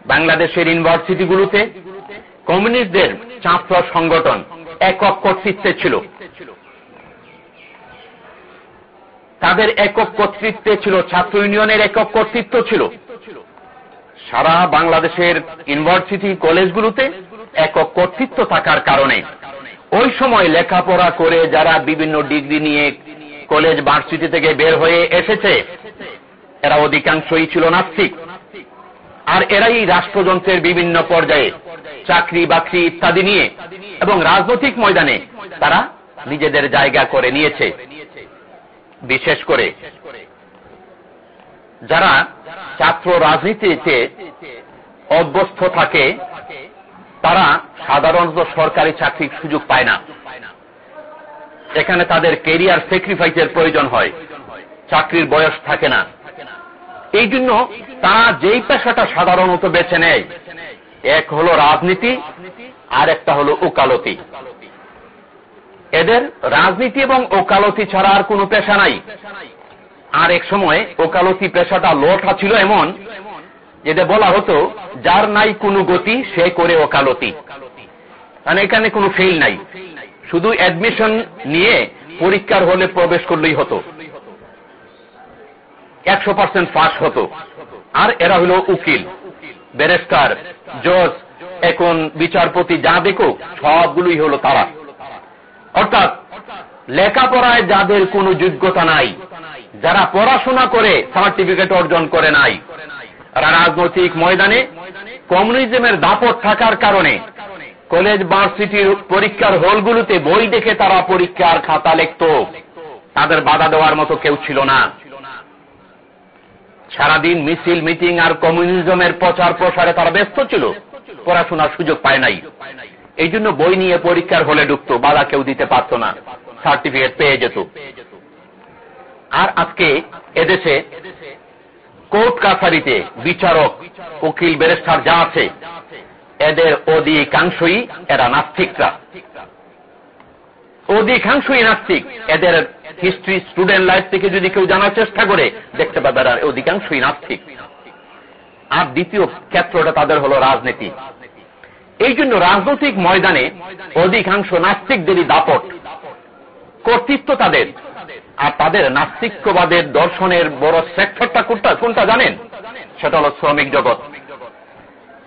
Speaker 1: বাংলাদেশের ইউনিভার্সিটিগুলোতে কমিউনিস্টদের ছাত্র সংগঠন একক কর্তৃত্বে ছিল। তাদের একক কর্তৃত্বে ছিল, ছাত্র ইউনিয়নের একক কর্তৃত্ব ছিল। সারা বাংলাদেশের ইউনিভার্সিটি কলেজগুলোতে একক কর্তৃত্ব থাকার কারণে ওই সময় লেখাপড়া করে যারা বিভিন্ন ডিগ্রি নিয়ে কলেজ ভার্সিটি থেকে বের হয়ে এসেছে। এরা অধিকাংশই ছিল নাস্তিক। আর এরাই রাষ্ট্রযন্ত্রের বিভিন্ন পর্যায়ে চাকরি, বাকরি ইত্যাদি নিয়ে এবং রাজনৈতিক ময়দানে তারা নিজেদের জায়গা করে নিয়েছে। বিশেষ করে যারা ছাত্র রাজনীতিতে অভ্যস্ত থাকে, তারা সাধারণত সরকারি চাকরির সুযোগ পায় না। এখানে তাদের কেরিয়ার স্যাক্রিফাইসের প্রয়োজন হয়। চাকরির বয়স থাকে না। এই জন্য তারা যেই পেশাটা সাধারণত বেছে নেয়, এক হলো রাজনীতি, আর একটা হলো ওকালতি। এদের রাজনীতি এবং ওকালতি ছাড়া আর কোনো পেশা নাই। আর এক সময় ওকালতি পেশাটা লোটা ছিল এমন, যেটা বলা হতো, যার নাই কোনো গতি, সে করে ওকালতি। মানে এখানে কোনো ফেল নাই। শুধু অ্যাডমিশন নিয়ে পরীক্ষার হলে প্রবেশ করলেই হতো। একশো পার্সেন্ট পাস হতো। আর এরা হলো উকিল ব্যারিস্টার জজ এখন বিচারপতি যা দেখো সবগুলোই হলো তারা। অর্থাৎ লেখাপড়ায় যাদের কোনো যোগ্যতা নাই, যারা পড়াশোনা করে সার্টিফিকেট অর্জন করে নাই রাজনৈতিক ময়দানে কমিউনিজমের দাপট থাকার কারণে কলেজ ভার্সিটির পরীক্ষার হলগুলোতে বই দেখে তারা পরীক্ষার খাতা লিখত। তাদের বাধা দেওয়ার মতো কেউ ছিল না। সারাদিন মিছিল, মিটিং আর কমিউনিজমের প্রচার প্রসারে তারা ব্যস্ত ছিল। পড়াশোনার সুযোগ পায় নাই। এই জন্য বই নিয়ে পরীক্ষার হলে ঢুকতো, বাধা কেউ দিতে পারত না। সার্টিফিকেট পেয়ে যেত। আর আজকে এদেশে কোর্ট কাছারিতে বিচারক, উকিল, ব্যারিস্টার যা আছে এদের অধিকাংশই এরা নাস্তিকরা। অধিকাংশই নাস্তিক। এদের হিস্ট্রি স্টুডেন্ট লাইফ থেকে যদি কেউ জানার চেষ্টা করে, দেখতে পাবে এরা অধিকাংশই নাস্তিক। আর দ্বিতীয় ক্ষেত্রটা তাদের হল রাজনীতি। এই জন্য রাজনৈতিক ময়দানে অধিকাংশ নাস্তিকদেরই দাপট। কর্তৃত্ব তাদের। আর তাদের নাস্তিক্যবাদের দর্শনের বড় সেক্টরটা কোনটা জানেন? সেটা হল শ্রমিক জগৎ।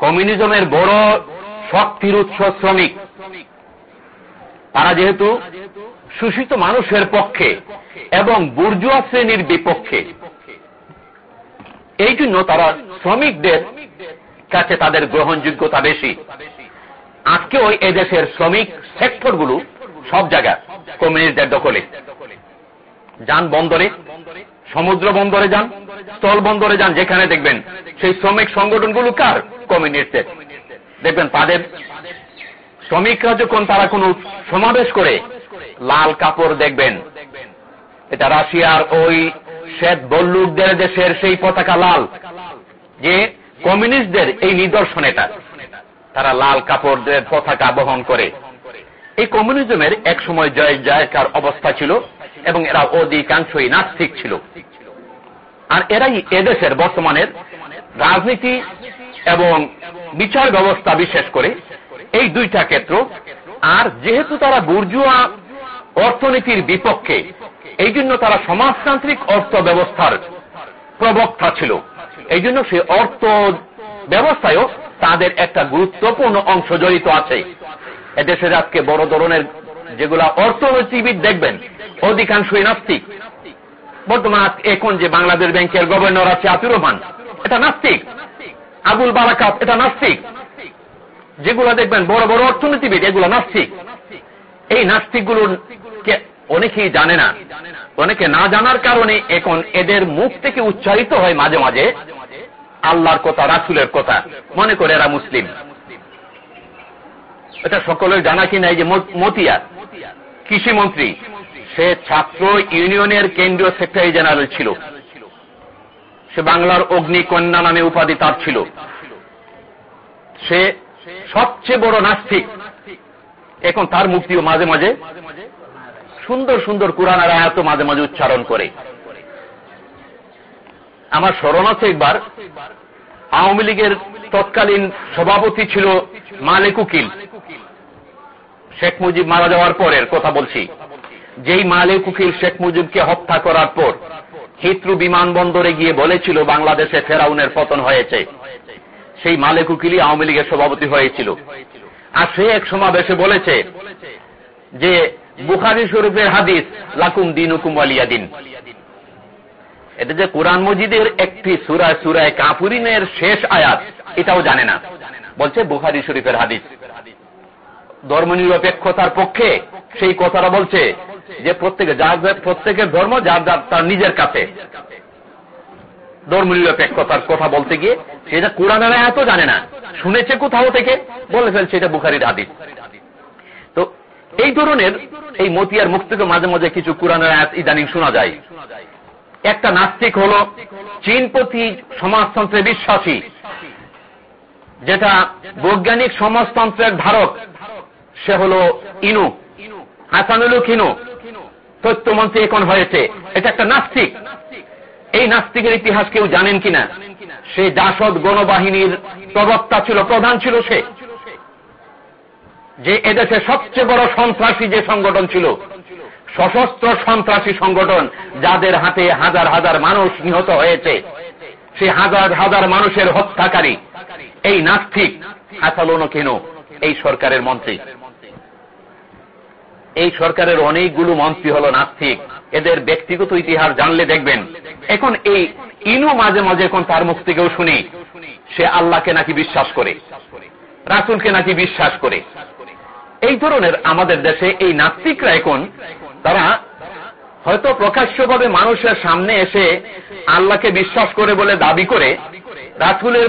Speaker 1: কমিউনিজমের বড় শক্তির উৎস শ্রমিক। তারা যেহেতু শোষিত মানুষের পক্ষে এবং বুর্জুয়া শ্রেণির বিপক্ষে। এই জন্য তারা শ্রমিকদের কাছে তাদের গ্রহণযোগ্যতা বেশি। আজকে এদেশের শ্রমিক সেক্টরগুলো সব জায়গা কমিউনিস্টদের দখলে। যান বন্দরে সমুদ্র বন্দরে যান, স্থল বন্দরে যান, যেখানে দেখবেন সেই শ্রমিক সংগঠনগুলো কার? কমিউনিস্টদের দেখবেন তাদের শ্রমিকরা যখন তারা কোনো সমাবেশ করে, লাল কাপড় দেখবেন। এটা রাশিয়ার ওই শ্বেত বল্লুকদের দেশের সেই পতাকা লাল, যে কমিউনিস্টদের এই নিদর্শন এটা। তারা লাল কাপড়দের পতাকা বহন করে। এই কমিউনিজমের এক সময় জয় জয়কার অবস্থা ছিল। এবং এরা অধিকাংশই নাস্তিক ছিল। আর এরাই এদেশের বর্তমানের রাজনীতি এবং বিচার ব্যবস্থা বিশেষ করে এই দুইটা ক্ষেত্র। আর যেহেতু তারা বুর্জুয়া অর্থনীতির বিপক্ষে, এই জন্য তারা সমাজতান্ত্রিক অর্থ ব্যবস্থার প্রবক্তা ছিল। এই জন্য সে অর্থ ব্যবস্থায়ও তাদের একটা গুরুত্বপূর্ণ অংশ জড়িত আছে। এদেশের আজকে বড় ধরনের যেগুলা অর্থনীতিবিদ দেখবেন, অধিকাংশই নাস্তিক। বর্তমান এখন যে বাংলাদেশ ব্যাংকের গভর্নর আছে আতির রহমান, এটা নাস্তিক। আবুল বারাকাত এটা নাস্তিক। যেগুলো দেখবেন, বড় বড় অর্থনীতিবিদ, এগুলো নাস্তিক। এই নাস্তিকগুলোর অনেকেই জানে না। অনেকে না জানার কারণে এখন এদের মুখ থেকে উচ্চারিত হয় মাঝে মাঝে আল্লাহর কথা, রাসুলের কথা। মনে করে এরা মুসলিম। এটা সকলের জানা কি নাই যে মতিয়া কৃষিমন্ত্রী। সে ছাত্র ইউনিয়নের কেন্দ্রীয় সেক্রেটারি জেনারেল ছিল। সে বাংলার অগ্নিকন্যা নামে উপাধি তার ছিল। সে সবচেয়ে বড় নাস্তিক। এখন তার মুক্তিও মাঝে মাঝে সুন্দর সুন্দর কোরআনের আয়াত মাঝে মাঝে উচ্চারণ করে। আমার স্মরণ আছে একবার, আওয়ামী লীগের তৎকালীন সভাপতি ছিল মালেক উকিল। শেখ মুজিব মারা যাওয়ার পরের কথা বলছি। যেই মালেক উকিল শেখ মুজিবকে হত্যা করার পর হিত্রু বিমানবন্দরে গিয়ে বলেছিল, বাংলাদেশে ফেরাউনের পতন হয়েছে। সেই মালেক উকিলই আওয়ামী লীগের সভাপতি হয়েছিল। আর সে এক সমাবেশে বলেছে যে, বুখারি শরীফের হাদিস, লাকুম দিন হুকুম আলিয়া দিন। এটা যে কোরআন মজিদের একটি সুরায় সুরায় কাপুরিনের শেষ আয়াত, এটাও জানে না। বলছে বুখারি শরীফের হাদিস। ধর্মনিরপেক্ষতার পক্ষে সেই কথাটা বলছে যে প্রত্যেকে যার যার প্রত্যেকের ধর্ম, যার যার তার নিজের কাছে। ধর্মনিরপেক্ষতার কথা বলতে গিয়ে সেটা কোরআনের এত জানে না, শুনেছে কোথাও থেকে, বলে ফেলছে এটা বুখারির হাদিস। তো এই ধরনের এই মতিয়ার মুখ থেকে মাঝে মাঝে কিছু কোরআনের ইদানিং শোনা যায়। একটা নাস্তিক হল চীনপতি সমাজতন্ত্রে বিশ্বাসী, যেটা বৈজ্ঞানিক সমাজতন্ত্রের ধারক। সে হল ইনু। হাসানুল ইনু তথ্যমন্ত্রী এখন হয়েছে? এটা একটা নাস্তিক। এই নাস্তিকের ইতিহাস কেউ জানেন কিনা? সে জাসদ গণবাহিনীর প্রবক্তা ছিল, প্রধান ছিল সে। যে এদেশে সবচেয়ে বড় সন্ত্রাসী যে সংগঠন ছিল, সশস্ত্র সন্ত্রাসী সংগঠন, যাদের হাতে হাজার হাজার মানুষ নিহত হয়েছে, সে হাজার হাজার মানুষের হত্যাকারী। এই নাস্তিক হাসালোনো কেন, এই সরকারের মন্ত্রী। এই সরকারের অনেকগুলো মন্ত্রী হল নাস্তিক। এদের ব্যক্তিগত ইতিহাস জানলে দেখবেন। এখন এই ইনু মাঝে মাঝে এখন তার মুখ থেকেও শুনি, সে আল্লাহকে নাকি বিশ্বাস করে, রাসুলকে নাকি বিশ্বাস করে। এই ধরনের আমাদের দেশে এই নাস্তিকরা এখন, তারা হয়তো প্রকাশ্যভাবে মানুষের সামনে এসে আল্লাহকে বিশ্বাস করে বলে দাবি করে, রাসুলের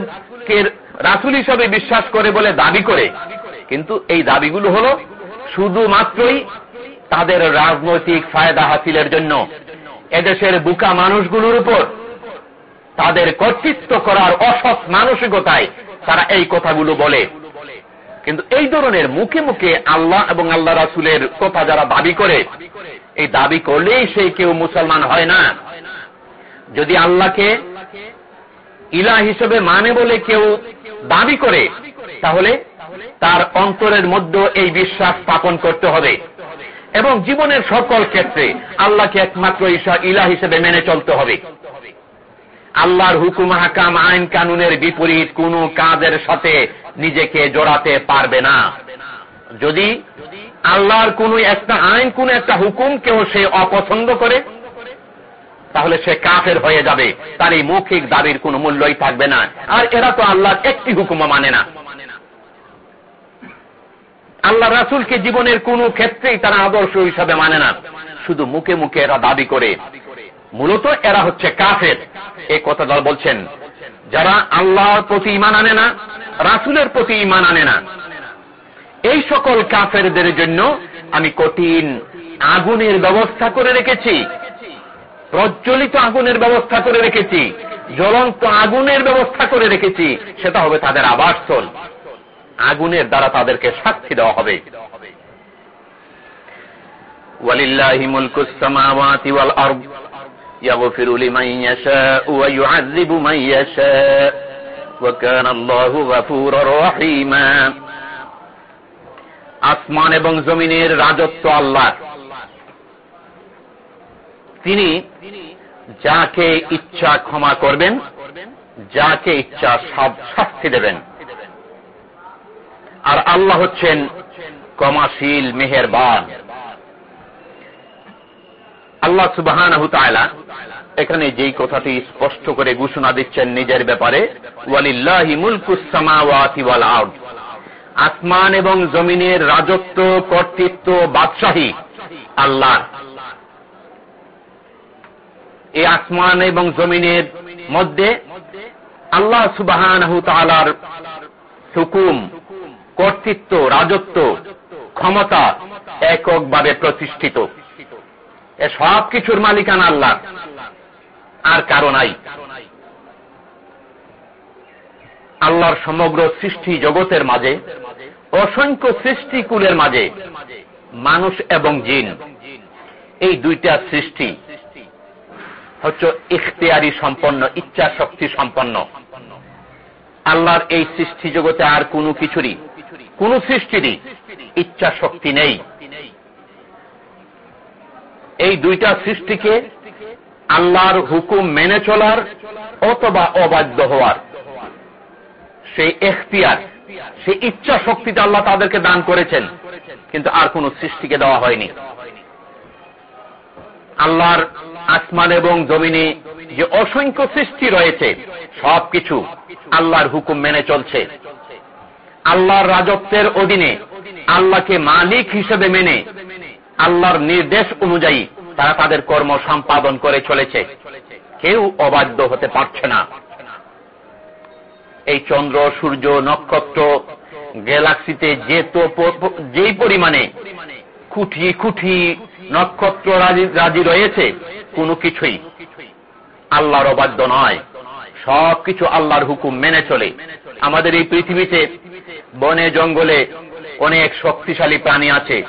Speaker 1: রাসুল হিসাবে বিশ্বাস করে বলে দাবি করে। কিন্তু এই দাবিগুলো হল শুধুমাত্রই তাদের রাজনৈতিক ফায়দা হাসিলের জন্য। এদেশের বুকা মানুষগুলোর উপর তাদের কর্তৃত্ব করার অসৎ মানসিকতায় তারা এই কথাগুলো বলে। কিন্তু এই ধরনের মুখে মুখে আল্লাহ এবং আল্লাহ রাসুলের কথা যারা দাবি করে, এই দাবি করলেই সেই কেউ মুসলমান হয় না। যদি আল্লাহকে ইলা হিসেবে মানে বলে কেউ দাবি করে, তাহলে তার অন্তরের মধ্যে এই বিশ্বাস স্থাপন করতে হবে। এবং জীবনের সকল ক্ষেত্রে আল্লাহকে একমাত্র ঈশা ইলা হিসেবে মেনে চলতে হবে। আল্লাহর হুকুম, হাকাম, আইন, কানুনের বিপরীত কোন কাজের সাথে নিজেকে জড়াতে পারবে না। যদি আল্লাহর কোন একটা আইন, কোন একটা হুকুম কেউ সে অপছন্দ করে, তাহলে সে কাফের হয়ে যাবে। তার এই মৌখিক দাবির কোন মূল্যই থাকবে না। আর এরা তো আল্লাহর একটি হুকুমও মানে না। আল্লাহ রাসুলকে জীবনের কোন ক্ষেত্রেই তারা আদর্শ হিসাবে মানে না। শুধু মুখে মুখে এরা দাবি করে। মূলত এরা হচ্ছে কাফের। এই কথাটা বলছেন, যারা আল্লাহর প্রতি ইমান আনে না, রাসুলের প্রতি ইমান আনে না। এই সকল কাফেরদের জন্য আমি কঠিন আগুনের ব্যবস্থা করে রেখেছি। প্রজ্বলিত আগুনের ব্যবস্থা করে রেখেছি। জ্বলন্ত আগুনের ব্যবস্থা করে রেখেছি। সেটা হবে তাদের আবাসস্থল। আগুনের দ্বারা তাদেরকে সাক্ষী দেওয়া হবে ولله ملك السماوات والأرض يغفر لمن يشاء ويعذب من يشاء وكان الله غفورا رحيما আসমান এবং জমিনের রাজত্ব আল্লাহ তিনি যাকে ইচ্ছা ক্ষমা করবেন যাকে ইচ্ছা সব শাস্তি দেবেন আর আল্লাহ হচ্ছেন কমাশীল মেহেরবান। আল্লাহ সুবাহ এখানে যেই কথাটি স্পষ্ট করে ঘোষণা দিচ্ছেন নিজের ব্যাপারে আসমান এবং জমিনের রাজত্ব, কর্তৃত্ব বাদশাহী আল্লাহ। এই আসমান এবং জমিনের মধ্যে আল্লাহ সুবাহান হুকুম কর্তৃত্ব, রাজত্ব, ক্ষমতা এককভাবে প্রতিষ্ঠিত। এ সব কিছুর মালিকানা আল্লাহ। আর কারও নাই। আল্লাহর সমগ্র সৃষ্টি জগতের মাঝে, অসংখ্য সৃষ্টিকুলের মাঝে, মানুষ এবং জিন। এই দুইটা সৃষ্টি হচ্ছে ইখতিয়ারি সম্পন্ন ইচ্ছা শক্তি সম্পন্ন। আল্লাহর এই সৃষ্টি জগতে আর কোনো কিছুরই কোন সৃষ্টিরই ইচ্ছা শক্তি নেই। এই দুইটা সৃষ্টিকে আল্লাহর হুকুম মেনে চলার অথবা অবাধ্য হওয়ার। সেই এখতিয়ার সেই ইচ্ছা শক্তিটা আল্লাহ তাদেরকে দান করেছেন, কিন্তু আর কোন সৃষ্টিকে দেওয়া হয়নি। আল্লাহর আসমান এবং জমিনে যে অসংখ্য সৃষ্টি রয়েছে, সবকিছু আল্লাহর হুকুম মেনে চলছে। আল্লাহর রাজত্বের অধীনে আল্লাহকে মালিক হিসেবে মেনে আল্লাহর নির্দেশ অনুযায়ী তারা তাদের কর্ম সম্পাদন করে চলেছে। কেউ অবাধ্য হতে পারছে না। এই চন্দ্র, সূর্য, নক্ষত্র, গ্যালাক্সিতে যে তো যেই পরিমাণে খুঁটি খুঁটি নক্ষত্র রাজি রয়েছে, কোনো কিছুই আল্লাহর অবাধ্য নয়। সব কিছু আল্লাহর হুকুম মেনে চলে। আমাদের এই পৃথিবীতে বনে জঙ্গলে অনেক শক্তিশালী প্রাণী আছে।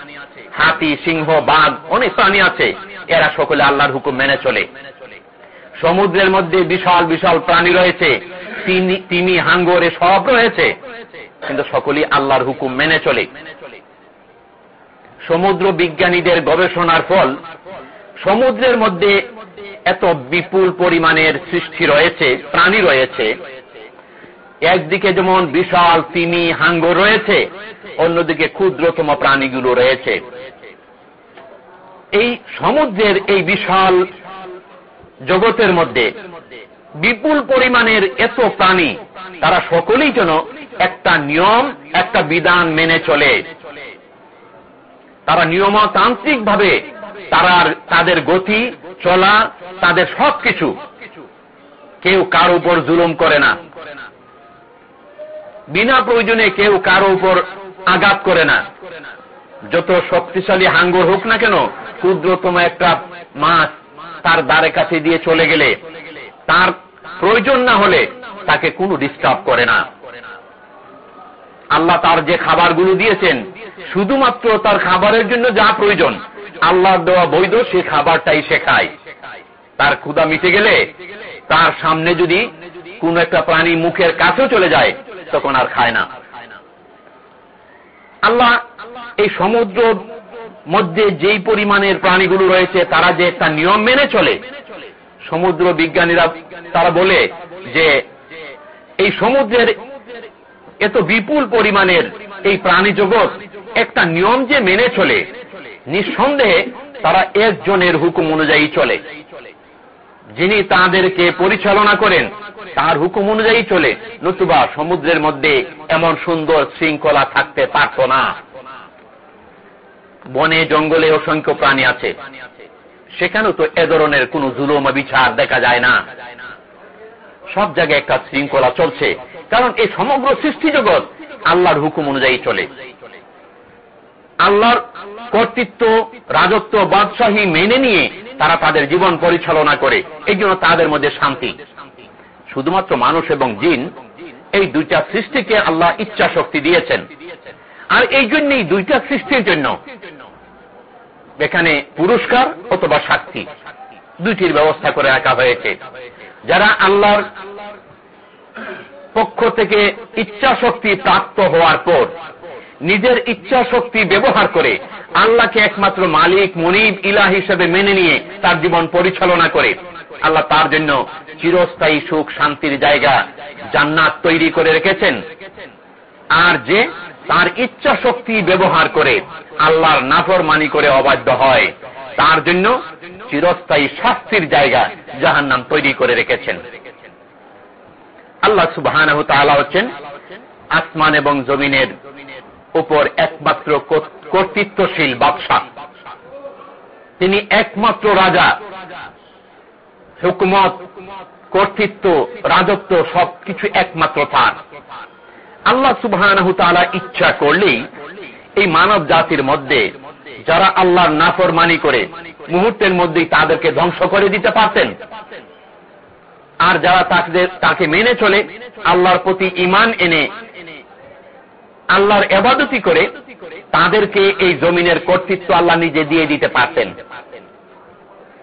Speaker 1: হাতি, সিংহ, বাঘ, অনেক প্রাণী আছে। এরা সকলে আল্লাহর হুকুম মেনে চলে। সমুদ্রের মধ্যে বিশাল বিশাল প্রাণী রয়েছে। তিমি হাঙ্গরে সব রয়েছে। কিন্তু সকলেই আল্লাহর হুকুম মেনে চলে। সমুদ্র বিজ্ঞানীদের গবেষণার ফল, সমুদ্রের মধ্যে এত বিপুল পরিমাণের সৃষ্টি রয়েছে, প্রাণী রয়েছে। একদিকে যেমন বিশাল তিমি হাঙ্গর রয়েছে, অন্যদিকে ক্ষুদ্রতম প্রাণীগুলো রয়েছে। এই সমুদ্রের এই বিশাল জগতের মধ্যে বিপুল পরিমাণের এত প্রাণী, তারা সকলেই যেন একটা নিয়ম, একটা বিধান মেনে চলে। তারা নিয়মতান্ত্রিক ভাবে তারা তাদের গতি, চলা, তাদের সবকিছু কেউ কার উপর জুলুম করে না। বিনা প্রয়োজনে কেউ কারও উপর আঘাত করে না। যত শক্তিশালী হাঙ্গর হোক না কেন, ক্ষুদ্রতম একটা মাছ তার দ্বারে কাছে দিয়ে চলে গেলে তার প্রয়োজন না হলে তাকে কোনো ডিস্টার্ব করে না। আল্লাহ তার যে খাবারগুলো দিয়েছেন, শুধুমাত্র তার খাবারের জন্য যা প্রয়োজন, আল্লাহর দেওয়া বৈধ সে খাবারটাই সে খায়। তার ক্ষুদা মিটে গেলে তার সামনে যদি কোন একটা প্রাণী মুখের কাছেও চলে যায় তখন আর খায় না। আল্লাহ এই সমুদ্র মধ্যে যেই পরিমাণের প্রাণীগুলো রয়েছে, তারা যে একটা নিয়ম মেনে চলে, সমুদ্র বিজ্ঞানীরা তারা বলে যে এই সমুদ্রের এত বিপুল পরিমাণের এই প্রাণী জগৎ একটা নিয়ম যে মেনে চলে, নিঃসন্দেহে তারা একজনের হুকুম অনুযায়ী চলে। যিনি তাদেরকে পরিচালনা করেন, তার হুকুম অনুযায়ী চলে, নতুবা সমুদ্রের মধ্যে এমন সুন্দর শৃঙ্খলা থাকতে পারত না। বনে, জঙ্গলে অসংখ্য প্রাণী আছে। সেখানেও তো এ ধরনের কোন জুলুম বিচার দেখা যায় না। সব জায়গায় একটা শৃঙ্খলা চলছে, কারণ এই সমগ্র সৃষ্টি জগৎ আল্লাহর হুকুম অনুযায়ী চলে। আল্লাহর কর্তৃত্ব, রাজত্ব, বাদশাহী মেনে নিয়ে তারা তাদের জীবন পরিচালনা করে। এই জন্য তাদের মধ্যে শান্তি। শুধুমাত্র মানুষ এবং জিন, এই দুইটা সৃষ্টিকে আল্লাহ ইচ্ছা শক্তি দিয়েছেন। আর এই জন্যই দুইটা সৃষ্টির জন্য এখানে পুরস্কার অথবা শাস্তি দুইটির ব্যবস্থা করে রাখা হয়েছে। যারা আল্লাহর পক্ষ থেকে ইচ্ছা শক্তি প্রাপ্ত হওয়ার পর নিজের ইচ্ছা শক্তি ব্যবহার করে আল্লাহকে একমাত্র মালিক, মনিব ইলা হিসেবে মেনে নিয়ে তার জীবন পরিচালনা করে। আল্লাহ তার জন্য চিরস্থায়ী সুখ, শান্তির জায়গা জান্নাত তৈরি করে রেখেছেন। আর যে তার ইচ্ছা শক্তি ব্যবহার করে আল্লাহর নাফর মানি করে অবাধ্য হয়, তার জন্য চিরস্থায়ী শাস্তির জায়গা জাহান নাম তৈরি করে রেখেছেন। আল্লাহ সুবাহ হচ্ছেন আসমান এবং জমিনের উপর একমাত্র কর্তৃত্বশীল বাদশাহ। তিনি একমাত্র রাজা। হুকুমত, কর্তৃত্ব, রাজত্ব সবকিছু একমাত্র তার। আল্লাহ সুবাহ ইচ্ছা করলেই এই মানব জাতির মধ্যে যারা আল্লাহর নাফর মানি করে, মুহূর্তের মধ্যেই তাদেরকে ধ্বংস করে দিতে পারতেন। আর যারা তাকে মেনে চলে, আল্লাহর প্রতি ইমান এনে আল্লাহর এবাদতি করে তাদেরকে এই জমিনের কর্তৃত্ব আল্লাহ নিজে দিয়ে দিতে পারতেন।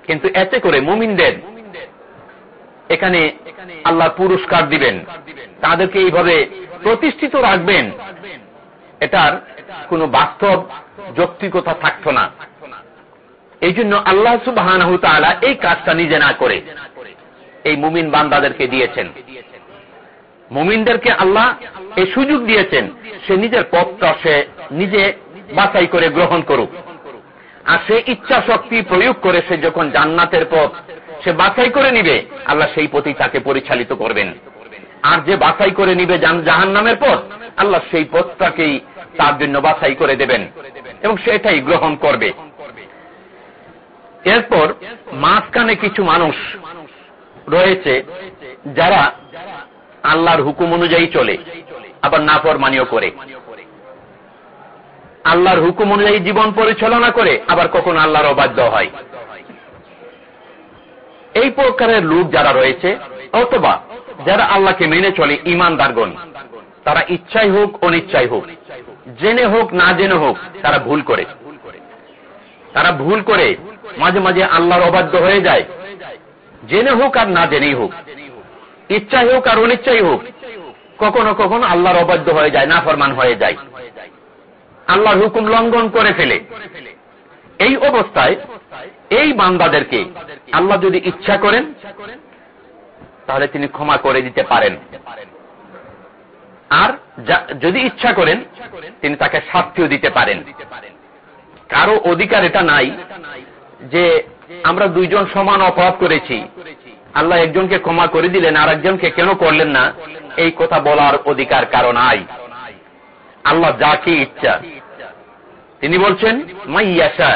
Speaker 1: কিন্তু এতে করে মুমিনদের এখানে আল্লাহ পুরস্কার দিবেন। তাদেরকে এইভাবে প্রতিষ্ঠিত রাখবেন, এটার কোনো বাস্তব যৌক্তিকতা থাকত না। এই জন্য আল্লাহ সুবাহ এই কাজটা নিজে না করে এই মুমিন বান্দাদেরকে দিয়েছেন। মুমিনদেরকে আল্লাহ এই সুযোগ দিয়েছেন, সে নিজের পথটা সে নিজে বাছাই করে গ্রহণ করুক। আর সে ইচ্ছা শক্তি প্রয়োগ করে সে যখন জান্নাতের পথ সে বাছাই করে নিবে, আল্লাহ সেই পথেই তাকে পরিচালিত করবেন। আর যে বাছাই করে নিবে জাহান নামের পথ, আল্লাহ সেই পথটাকেই তার জন্য বাছাই করে দেবেন এবং সেটাই গ্রহণ করবে। এরপর মাঝখানে কিছু মানুষ রয়েছে যারা আল্লাহর হুকুম অনুযায়ী চলে, আবার নাফর মানিও করে। আল্লাহর হুকুম অনুযায়ী জীবন পরিচালনা করে, আবার কখন আল্লাহর অবাধ্য হয়। এই প্রকারের লোক যারা রয়েছে, অথবা যারা আল্লাহকে মেনে চলে ইমানদারগণ তারা ইচ্ছাই হোক, অনিচ্ছাই হোক, জেনে হোক, না জেনে হোক, তারা ভুল করে। তারা ভুল করে, মাঝে মাঝে আল্লাহর অবাধ্য হয়ে যায়। জেনে হোক আর না জেনেই হোক। ইচ্ছাই হোক আর অনিচ্ছাই হোক, কখনো কখনো আল্লাহর অবাধ্য হয়ে যায় না ফরমান হয়ে যায়। আল্লাহর হুকুম লঙ্ঘন করে ফেলে। এই অবস্থায় এই বান্দাদেরকে আল্লাহ যদি ইচ্ছা করেন, তাহলে তিনি ক্ষমা করে দিতে পারেন। আর যদি ইচ্ছা করেন, তিনি তাকে শাস্তিও দিতে পারেন। কারও অধিকার এটা নাই যে আমরা দুইজন সমান অপরাধ করেছি। আল্লাহ একজনকে ক্ষমা করে দিলেন আর একজনকে কেন করলেন না? এই কথা বলার অধিকার কারণ নাই। আল্লাহ যাকে ইচ্ছা। তিনি বলছেন মাইয়াশা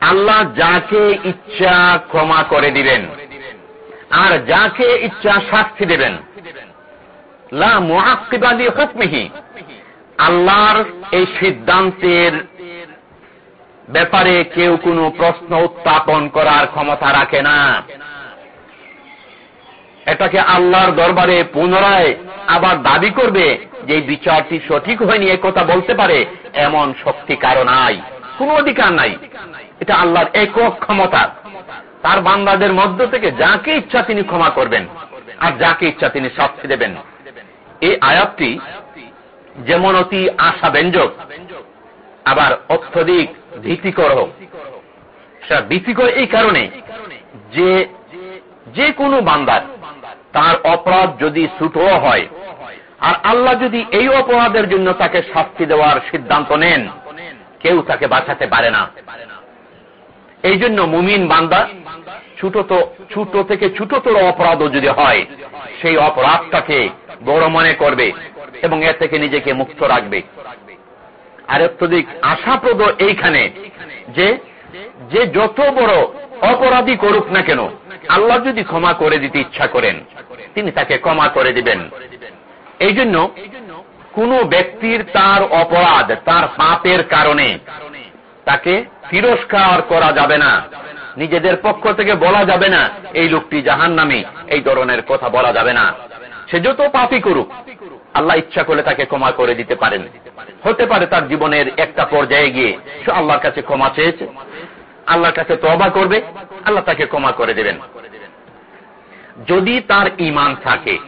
Speaker 1: আল্লাহ যাকে ইচ্ছা ক্ষমা করে দিবেন, আর যাকে ইচ্ছা শাস্তি দেবেন। আল্লাহর এই সিদ্ধান্তের ব্যাপারে কেউ কোনো প্রশ্ন উত্থাপন করার ক্ষমতা রাখে না। এটাকে আল্লাহর দরবারে পুনরায় আবার দাবি করবে যে বিচারটি সঠিক হয়নি কথা বলতে পারে, এমন শক্তি কারও নাই। কোন অধিকার নাই। এটা আল্লাহর একক ক্ষমতা। তার বান্দাদের মধ্য থেকে যাকে ইচ্ছা তিনি ক্ষমা করবেন, আর যাকে ইচ্ছা তিনি শাস্তি দেবেন। এই আয়াতটি যেমন অতি আশা ব্যঞ্জক আবার অত্যধিক ভীতিকর। সেটা ভীতিকর এই কারণে যে যে কোনো বান্দার তার অপরাধ যদি ছুটো হয়, আর আল্লাহ যদি এই অপরাধের জন্য তাকে শাস্তি দেওয়ার সিদ্ধান্ত নেন, কেউ তাকে বাঁচাতে পারে না। এই জন্য মুমিন বান্দা ছোট তো ছোট থেকে ছোটতর অপরাধও যদি হয়, সেই অপরাধটাকে বড় মনে করবে এবং এর থেকে নিজেকে মুক্ত রাখবে। আর অত্যধিক আশাপ্রদ এইখানে যে যে যত বড় অপরাধী করুক না কেন, আল্লাহ যদি ক্ষমা করে দিতে ইচ্ছা করেন, তিনি তাকে ক্ষমা করে দিবেন। এই জন্য কোন ব্যক্তির তার অপরাধ, তার পাপের কারণে তাকে তিরস্কার করা যাবে না। নিজেদের পক্ষ থেকে বলা যাবে না, এই লোকটি জাহান নামে এই ধরনের কথা বলা যাবে না। সে যত পাপই করুক, আল্লাহ ইচ্ছা করলে তাকে ক্ষমা করে দিতে পারেন। হতে পারে তার জীবনের একটা পর্যায়ে গিয়ে সে আল্লাহর কাছে ক্ষমা চেয়েছে, আল্লাহর কাছে তবা করবে, আল্লাহ তাকে ক্ষমা করে দেবেন। যদি তার ইমান থাকে,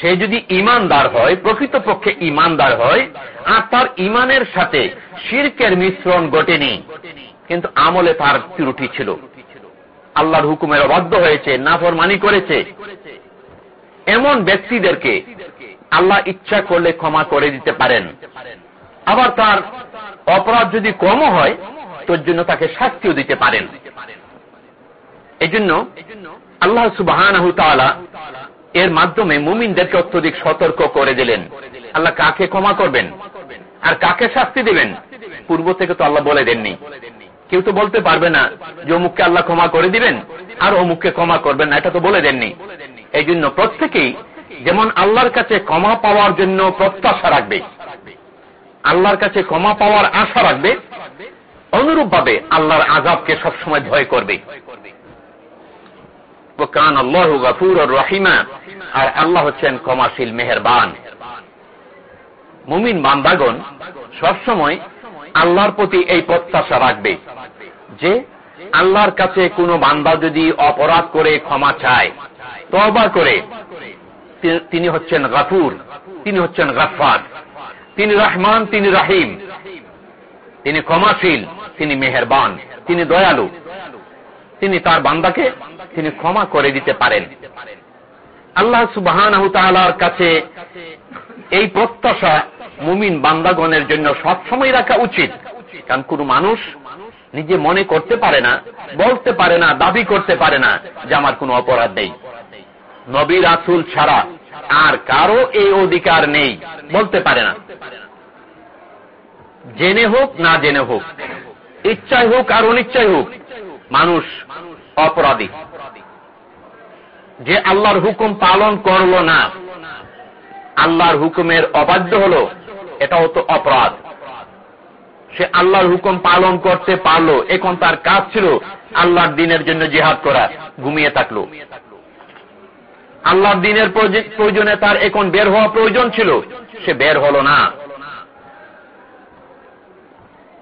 Speaker 1: সে যদি ইমানদার হয়, প্রকৃতপক্ষে ইমানদার হয়, আর তার ইমানের সাথে শিরকের মিশ্রণ ঘটেনি, কিন্তু আমলে তার ত্রুটি ছিল। আল্লাহর হুকুমের অবাধ্য হয়েছে না নাফরমানি করেছে। এমন ব্যক্তিদেরকে আল্লাহ ইচ্ছা করলে ক্ষমা করে দিতে পারেন। আবার তার অপরাধ যদি কম হয়, তোর জন্য তাকে শাস্তিও দিতে পারেন। এই জন্য আল্লাহ সুবাহ এর মাধ্যমে মুমিনদেরকে অত্যধিক সতর্ক করে দিলেন। আল্লাহ কাকে ক্ষমা করবেন আর কাকে শাস্তি দিবেন, পূর্ব থেকে তো আল্লাহ বলে দেননি। কেউ তো বলতে পারবে না যে অমুককে আল্লাহ ক্ষমা করে দিবেন আর অমুককে ক্ষমা করবেন না, এটা তো বলে দেননি। এই জন্য প্রত্যেকেই যেমন আল্লাহর কাছে ক্ষমা পাওয়ার জন্য প্রত্যাশা রাখবে, আল্লাহর কাছে ক্ষমা পাওয়ার আশা রাখবে অনুরূপ ভাবে আল্লাহর আজাবকে সবসময় ভয় করবে। কান আল্লাহ গাফুর রহিমা, আর আল্লাহ হচ্ছেন ক্ষমাশীল, মেহরবান। মুমিন বান্দাগণ সবসময় আল্লাহর প্রতি এই প্রত্যাশা রাখবে যে আল্লাহর কাছে কোনো বান্দা যদি অপরাধ করে ক্ষমা চায় তবা করে। তিনি হচ্ছেন গাফুর, তিনি হচ্ছেন গাফার তিনি রহমান, তিনি রাহিম। তিনি ক্ষমাশীল, তিনি মেহরবান, তিনি দয়ালু। তিনি তার বান্দাকে তিনি ক্ষমা করে দিতে পারেন। আল্লাহ সুবাহান কাছে এই প্রত্যাশা মুমিন বান্দাগণের জন্য সবসময় রাখা উচিত। কারণ কোন মানুষ নিজে মনে করতে পারে না, বলতে পারে না, দাবি করতে পারে না যে আমার কোনো অপরাধ নেই। নবী রাসুল ছাড়া আর কারও এই অধিকার নেই। বলতে পারে না। জেনে হোক, না জেনে হোক, ইচ্ছায় হোক আর অনিচ্ছায় হোক, মানুষ অপরাধী। যে আল্লাহর হুকুম পালন করল না, আল্লাহর হুকুমের অবাধ্য হল, এটাও তো অপরাধ। সে আল্লাহর হুকুম পালন করতে পারল, এখন তার কাজ ছিল আল্লাহর দিনের জন্য জেহাদ করা, ঘুমিয়ে থাকল। আল্লাহর দিনের প্রয়োজনে তার এখন বের হওয়া প্রয়োজন ছিল, সে বের হল না।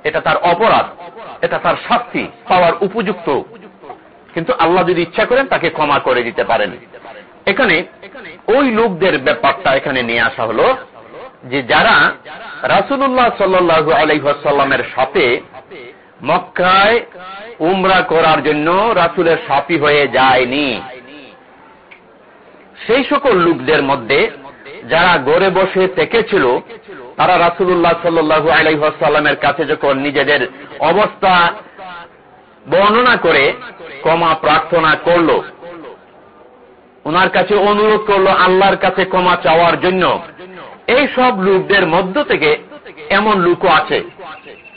Speaker 1: এটা তার অপরাধ, এটা তার শাস্তি, পাওয়ার উপযুক্ত। কিন্তু আল্লাহ যদি ইচ্ছা করেন, তাকে ক্ষমা করে দিতে পারেন। এখানে ওই লোকদের ব্যাপারটা এখানে নিয়ে আসা হলো যে যারা রাসুল্লাহ সাল্লু আলাইসাল্লামের সাথে মক্কায় উমরা করার জন্য রাসুলের সাপি হয়ে যায়নি। সেই সকল লোকদের মধ্যে যারা গড়ে বসে থেকেছিল, তারা রাসুল্লাহ সাল্লু আলাইসাল্লামের কাছে যখন নিজেদের অবস্থা বর্ণনা করে ক্ষমা প্রার্থনা করল ওনার কাছে অনুরোধ করল আল্লাহর কাছে ক্ষমা চাওয়ার জন্য। এই সব লোকদের মধ্য থেকে এমন লুকো আছে,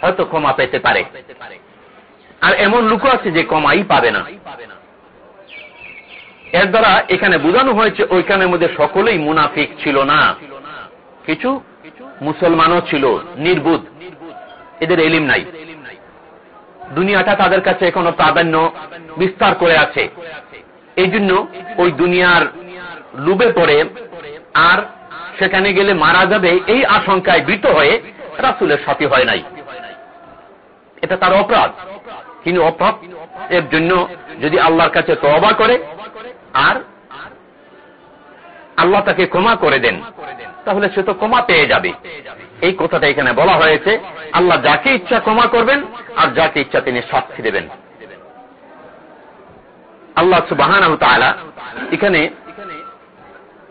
Speaker 1: হয়তো ক্ষমা পেতে পারে। আর এমন লুকো আছে যে ক্ষমাই পাবে না। এর দ্বারা এখানে বোঝানো হয়েছে ওইখানের মধ্যে সকলেই মুনাফিক ছিল না। কিছু মুসলমানও ছিল, নির্বুধ। এদের এলিম নাই। দুনিয়াটা তাদের কাছে এখনও প্রাধান্য বিস্তার করে আছে। এই জন্য ওই দুনিয়ার লুবে পড়ে আর সেখানে গেলে মারা যাবে এই আশঙ্কায় বৃত হয়ে রাসুলের সাথী হয় নাই। এটা তার অপরাধ। কিন্তু অপরাধ এর জন্য যদি আল্লাহর কাছে তবা করে আর আল্লাহ তাকে ক্ষমা করে দেন। তাহলে সে তো ক্ষমা পেয়ে যাবে। এই কথাটা এখানে বলা হয়েছে। আল্লাহ যাকে ইচ্ছা ক্ষমা করবেন, আর যাকে ইচ্ছা তিনি শাস্তি দেবেন। আল্লাহ সুবাহান এখানে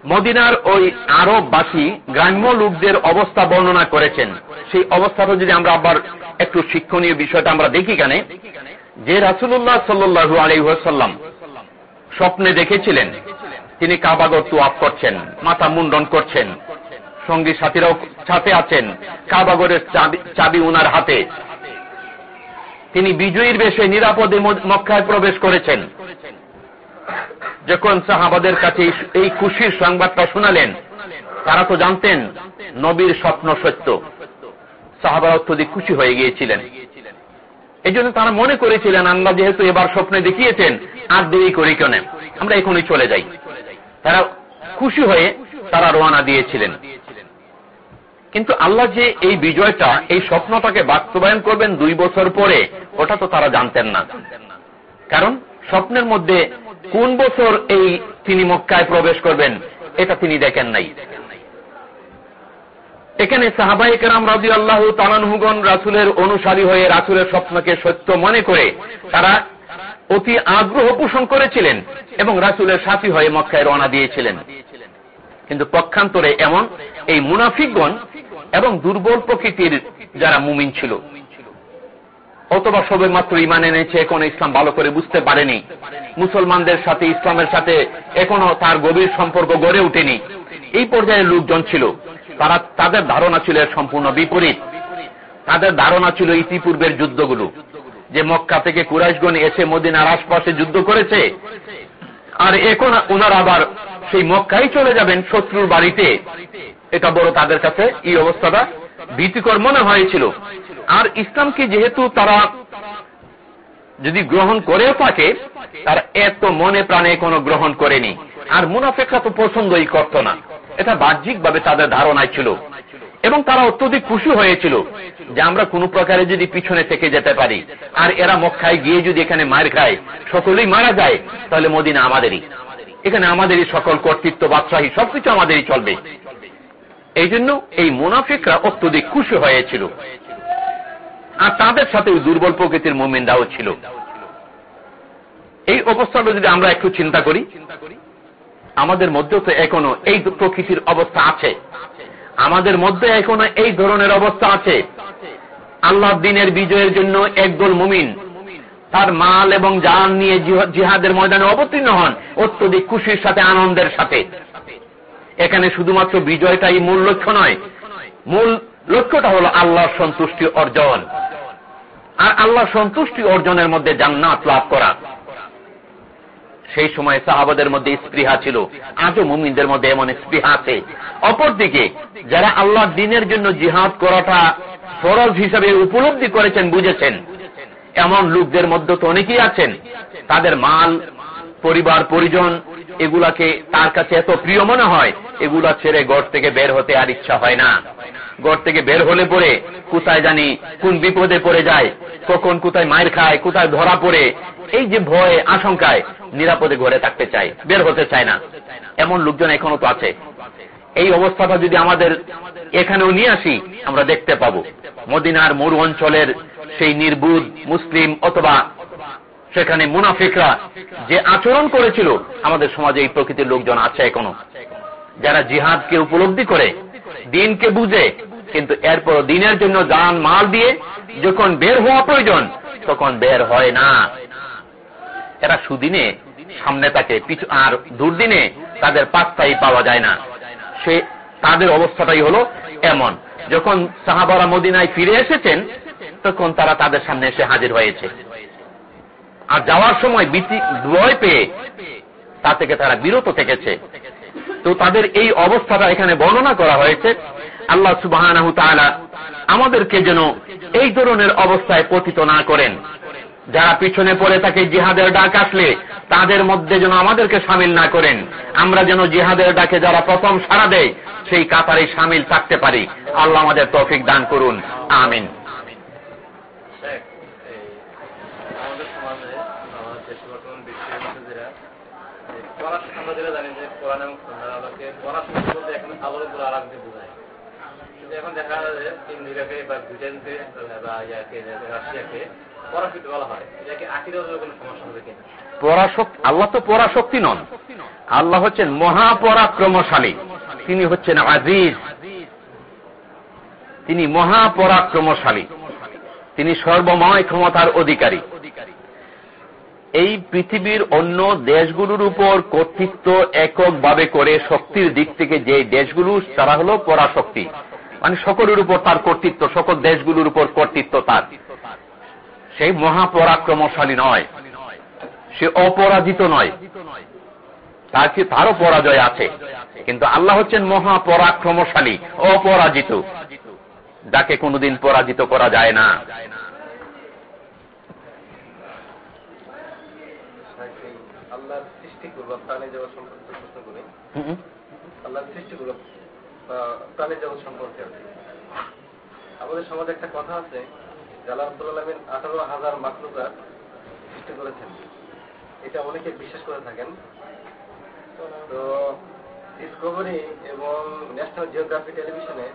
Speaker 1: মদিনার ওই আরববাসী গ্রাম্য লোকদের অবস্থা বর্ণনা করেছেন। সেই অবস্থাটা যদি আমরা আবার একটু শিক্ষণীয় বিষয়টা আমরা দেখি কেন যে রাসুল্লাহ সাল্লু আলহাসাল্লাম স্বপ্নে দেখেছিলেন। তিনি কাবাগর তুয়াফ করছেন, মাথা মুন্ডন করছেন। সঙ্গী সাথীরাও সাথে আছেন কাবাগরের চাবি উনার হাতে। তিনি বিজয়ীর বেশে নিরাপদে মক্কায় প্রবেশ করেছেন। যখন সাহাবাদের কাছে এই খুশির সংবাদটা শোনালেন, তারা তো জানতেন, নবীর স্বপ্ন সত্য। সাহাবার অত্যধিক খুশি হয়ে গিয়েছিলেন। এই জন্য তারা মনে করেছিলেন, আল্লাহ যেহেতু এবার স্বপ্নে দেখিয়েছেন, আর দেরি করি কেন। আমরা এখনই চলে যাই। তারা খুশি হয়ে তারা রোয়ানা দিয়েছিলেন। কিন্তু আল্লাহ যে এই বিজয়টা, এই স্বপ্নটাকে বাস্তবায়ন করবেন দুই বছর পরে, ওটা তো তারা জানতেন না। কারণ স্বপ্নের মধ্যে কোন বছর এই তিনি মক্কায় প্রবেশ করবেন, এটা তিনি দেখেন নাই। এখানে সাহাবাই কেরাম রাজি আল্লাহ তালানহুগন রাসুলের অনুসারী হয়ে রাসুলের স্বপ্নকে সত্য মনে করে তারা অতি আগ্রহ পোষণ করেছিলেন এবং রাসুলের সাথী হয়ে মক্কায় রওনা দিয়েছিলেন। কিন্তু পক্ষান্তরে এমন এই মুনাফিকগণ এবং দুর্বল প্রকৃতির যারা মুমিন ছিল, অথবা সবে মাত্র ইমান এনেছে, এখন ইসলাম ভালো করে বুঝতে পারেনি, মুসলমানদের সাথে, ইসলামের সাথে এখনও তার গভীর সম্পর্ক গড়ে উঠেনি এই পর্যায়ে লোকজন ছিল। তারা তাদের ধারণা ছিল সম্পূর্ণ বিপরীত। তাদের ধারণা ছিল ইতিপূর্বের যুদ্ধগুলো। যে মক্কা থেকে কুরাইশগণ এসে মদিনার আশপাশে যুদ্ধ করেছে, আর এখন ওনারা আবার সেই মক্কাই চলে যাবেন শত্রুর বাড়িতে। এটা বড় তাদের কাছে এই অবস্থাটা ভীতিকর মনে হয়েছিল। আর ইসলামকে যেহেতু তারা যদি গ্রহণ করেও থাকে, তার এত মনে প্রাণে কোনো গ্রহণ করেনি। আর মুনাফেকরা তো পছন্দই করত না। এটা বাহ্যিকভাবে তাদের ধারণায় ছিল। এবং তারা অত্যধিক খুশি হয়েছিল যে আমরা কোন প্রকারে যদি পিছনে থেকে যেতে পারি, আর এরা মক্কায় গিয়ে যদি এখানে মার খায়, সকলেই মারা যায়, তাহলে মদিনা আমাদেরই। এখানে আমাদেরই সকল কর্তৃত্ব, বাদশাহী, সবকিছু আমাদেরই চলবে। এই জন্য এই মুনাফিকরা অত্যধিক খুশি হয়েছিল। আর তাদের সাথে ওই দুর্বল প্রকৃতির মোমিনরাও ছিল। এই অবস্থাটা যদি আমরা একটু চিন্তা করি আমাদের মধ্যেও তো এখনও এই প্রকৃতির অবস্থা আছে। আমাদের মধ্যে এখনও এই ধরনের অবস্থা আছে। আল্লাহ দিনের বিজয়ের জন্য একদল মুমিন তার মাল এবং জান নিয়ে জিহাদের ময়দানে অবতীর্ণ হন, অত্যধিক খুশির সাথে, আনন্দের সাথে। এখানে শুধুমাত্র বিজয়টাই মূল লক্ষ্য নয়। মূল লক্ষ্যটা হল আল্লাহর সন্তুষ্টি অর্জন। আর আল্লাহ সন্তুষ্টি অর্জনের মধ্যে জান্নাত লাভ করা। সেই সময় সাহাবাদের মধ্যে স্পৃহা ছিল। আজও মুমিনদের মধ্যে এমন স্পৃহা আছে। অপরদিকে, যারা আল্লাহ দিনের জন্য জিহাদ করাটা ফরজ হিসাবে উপলব্ধি করেছেন, বুঝেছেন। এমন লোকদের মধ্যে তো অনেকেই আছেন। তাদের মাল, পরিবার, পরিজন এগুলাকে তার কাছে এত প্রিয় মনে হয়, এগুলা ছেড়ে গড় থেকে বের হতে আর ইচ্ছা হয় না। গড় থেকে বের হলে পরে কোথায় জানি কোন বিপদে পড়ে যায়, কখন কোথায় মায়ের খায়, কোথায় ধরা পড়ে, এই যে ভয়, আশঙ্কায় নিরাপদে ঘরে থাকতে চায়, বের হতে চায় না। এমন লোকজন এখনও তো আছে। এই অবস্থাটা যদি আমাদের এখানেও নিয়ে আসি, আমরা দেখতে পাবো। মদিনার মরু অঞ্চলের সেই নির্বুধ মুসলিম অথবা সেখানে মুনাফিকরা যে আচরণ করেছিল, আমাদের সমাজে এই প্রকৃতির লোকজন আছে এখনও। যারা জিহাদকে উপলব্ধি করে, দিনকে বুঝে, কিন্তু এরপর দিনের জন্য যান মাল দিয়ে যখন বের হওয়া প্রয়োজন, তখন বের হয় না। এরা সুদিনে সামনে পিছু আর দুর্দিনে তাদের পাত্তাই পাওয়া যায় না। সে তাদের অবস্থাটাই হলো এমন। যখন সাহাবারা মদিনায় ফিরে এসেছেন, তখন তারা তাদের সামনে এসে হাজির হয়েছে। আর যাওয়ার সময় ভয় পেয়ে তা থেকে তারা বিরত থেকেছে। তো তাদের এই অবস্থাটা এখানে বর্ণনা করা হয়েছে। আল্লাহ সুবাহ আমাদেরকে যেন এই ধরনের অবস্থায় পতিত না করেন। যারা পিছনে পড়ে থাকে জিহাদের ডাক আসলে তাদের মধ্যে যেন আমাদেরকে সামিল না করেন। আমরা যেন জিহাদের ডাকে যারা প্রথম সারা দেয়, সেই কাতারে সামিল থাকতে পারি। আল্লাহ আমাদের তৌফিক দান করুন। আমিন আমরা যেটা জানি যে কোরআন এবং আলোকে পড়াশোনা বলতে এখন আলোর উপর আরামকে বোঝায় কিন্তু এখন দেখা যায় যে ইন্ডিয়াকে বা ব্রিটেনকে বা ইয়াকে, রাশিয়াকে পরাশক্তি বলা হয়। এটাকে আখিরেও কোনো সমস্যা হবে কিনা? আল্লাহ তো পরাশক্তি নন। আল্লাহ হচ্ছেন মহাপরাক্রমশালী। তিনি হচ্ছেন আজিজ। তিনি মহাপরাক্রমশালী। তিনি সর্বময় ক্ষমতার অধিকারী। এই পৃথিবীর অন্য দেশগুলোর উপর কর্তৃত্ব এককভাবে করে শক্তির দিক থেকে যে দেশগুলো, তারা হলো পরাশক্তি। মানে সকলের উপর তার কর্তৃত্ব সকল দেশগুলোর উপর কর্তৃত্ব তার। সেই মহাপরাক্রমশালী নয়। সে অপরাজিত নয়। তার কি তারও পরাজয় আছে। কিন্তু আল্লাহ হচ্ছেন মহাপরাক্রমশালী অপরাজিত। যাকে কোনোদিন পরাজিত করা যায় না।
Speaker 2: আল্লাহর সৃষ্টিগুলো বা প্রাণী জগৎ সম্পর্কে প্রশ্ন করি।
Speaker 1: হুম।
Speaker 2: আল্লাহর সৃষ্টিগুলো বা প্রাণী জগৎ সম্পর্কে আর। আমাদের সমাজে একটা কথা আছে আল্লাহ আব্দুল আলমিন আঠারো হাজার মাকলুকার সৃষ্টি করেছেন, এটা অনেকে বিশ্বাস করে থাকেন তো ডিসকভারি এবং ন্যাশনাল জিওগ্রাফি টেলিভিশনে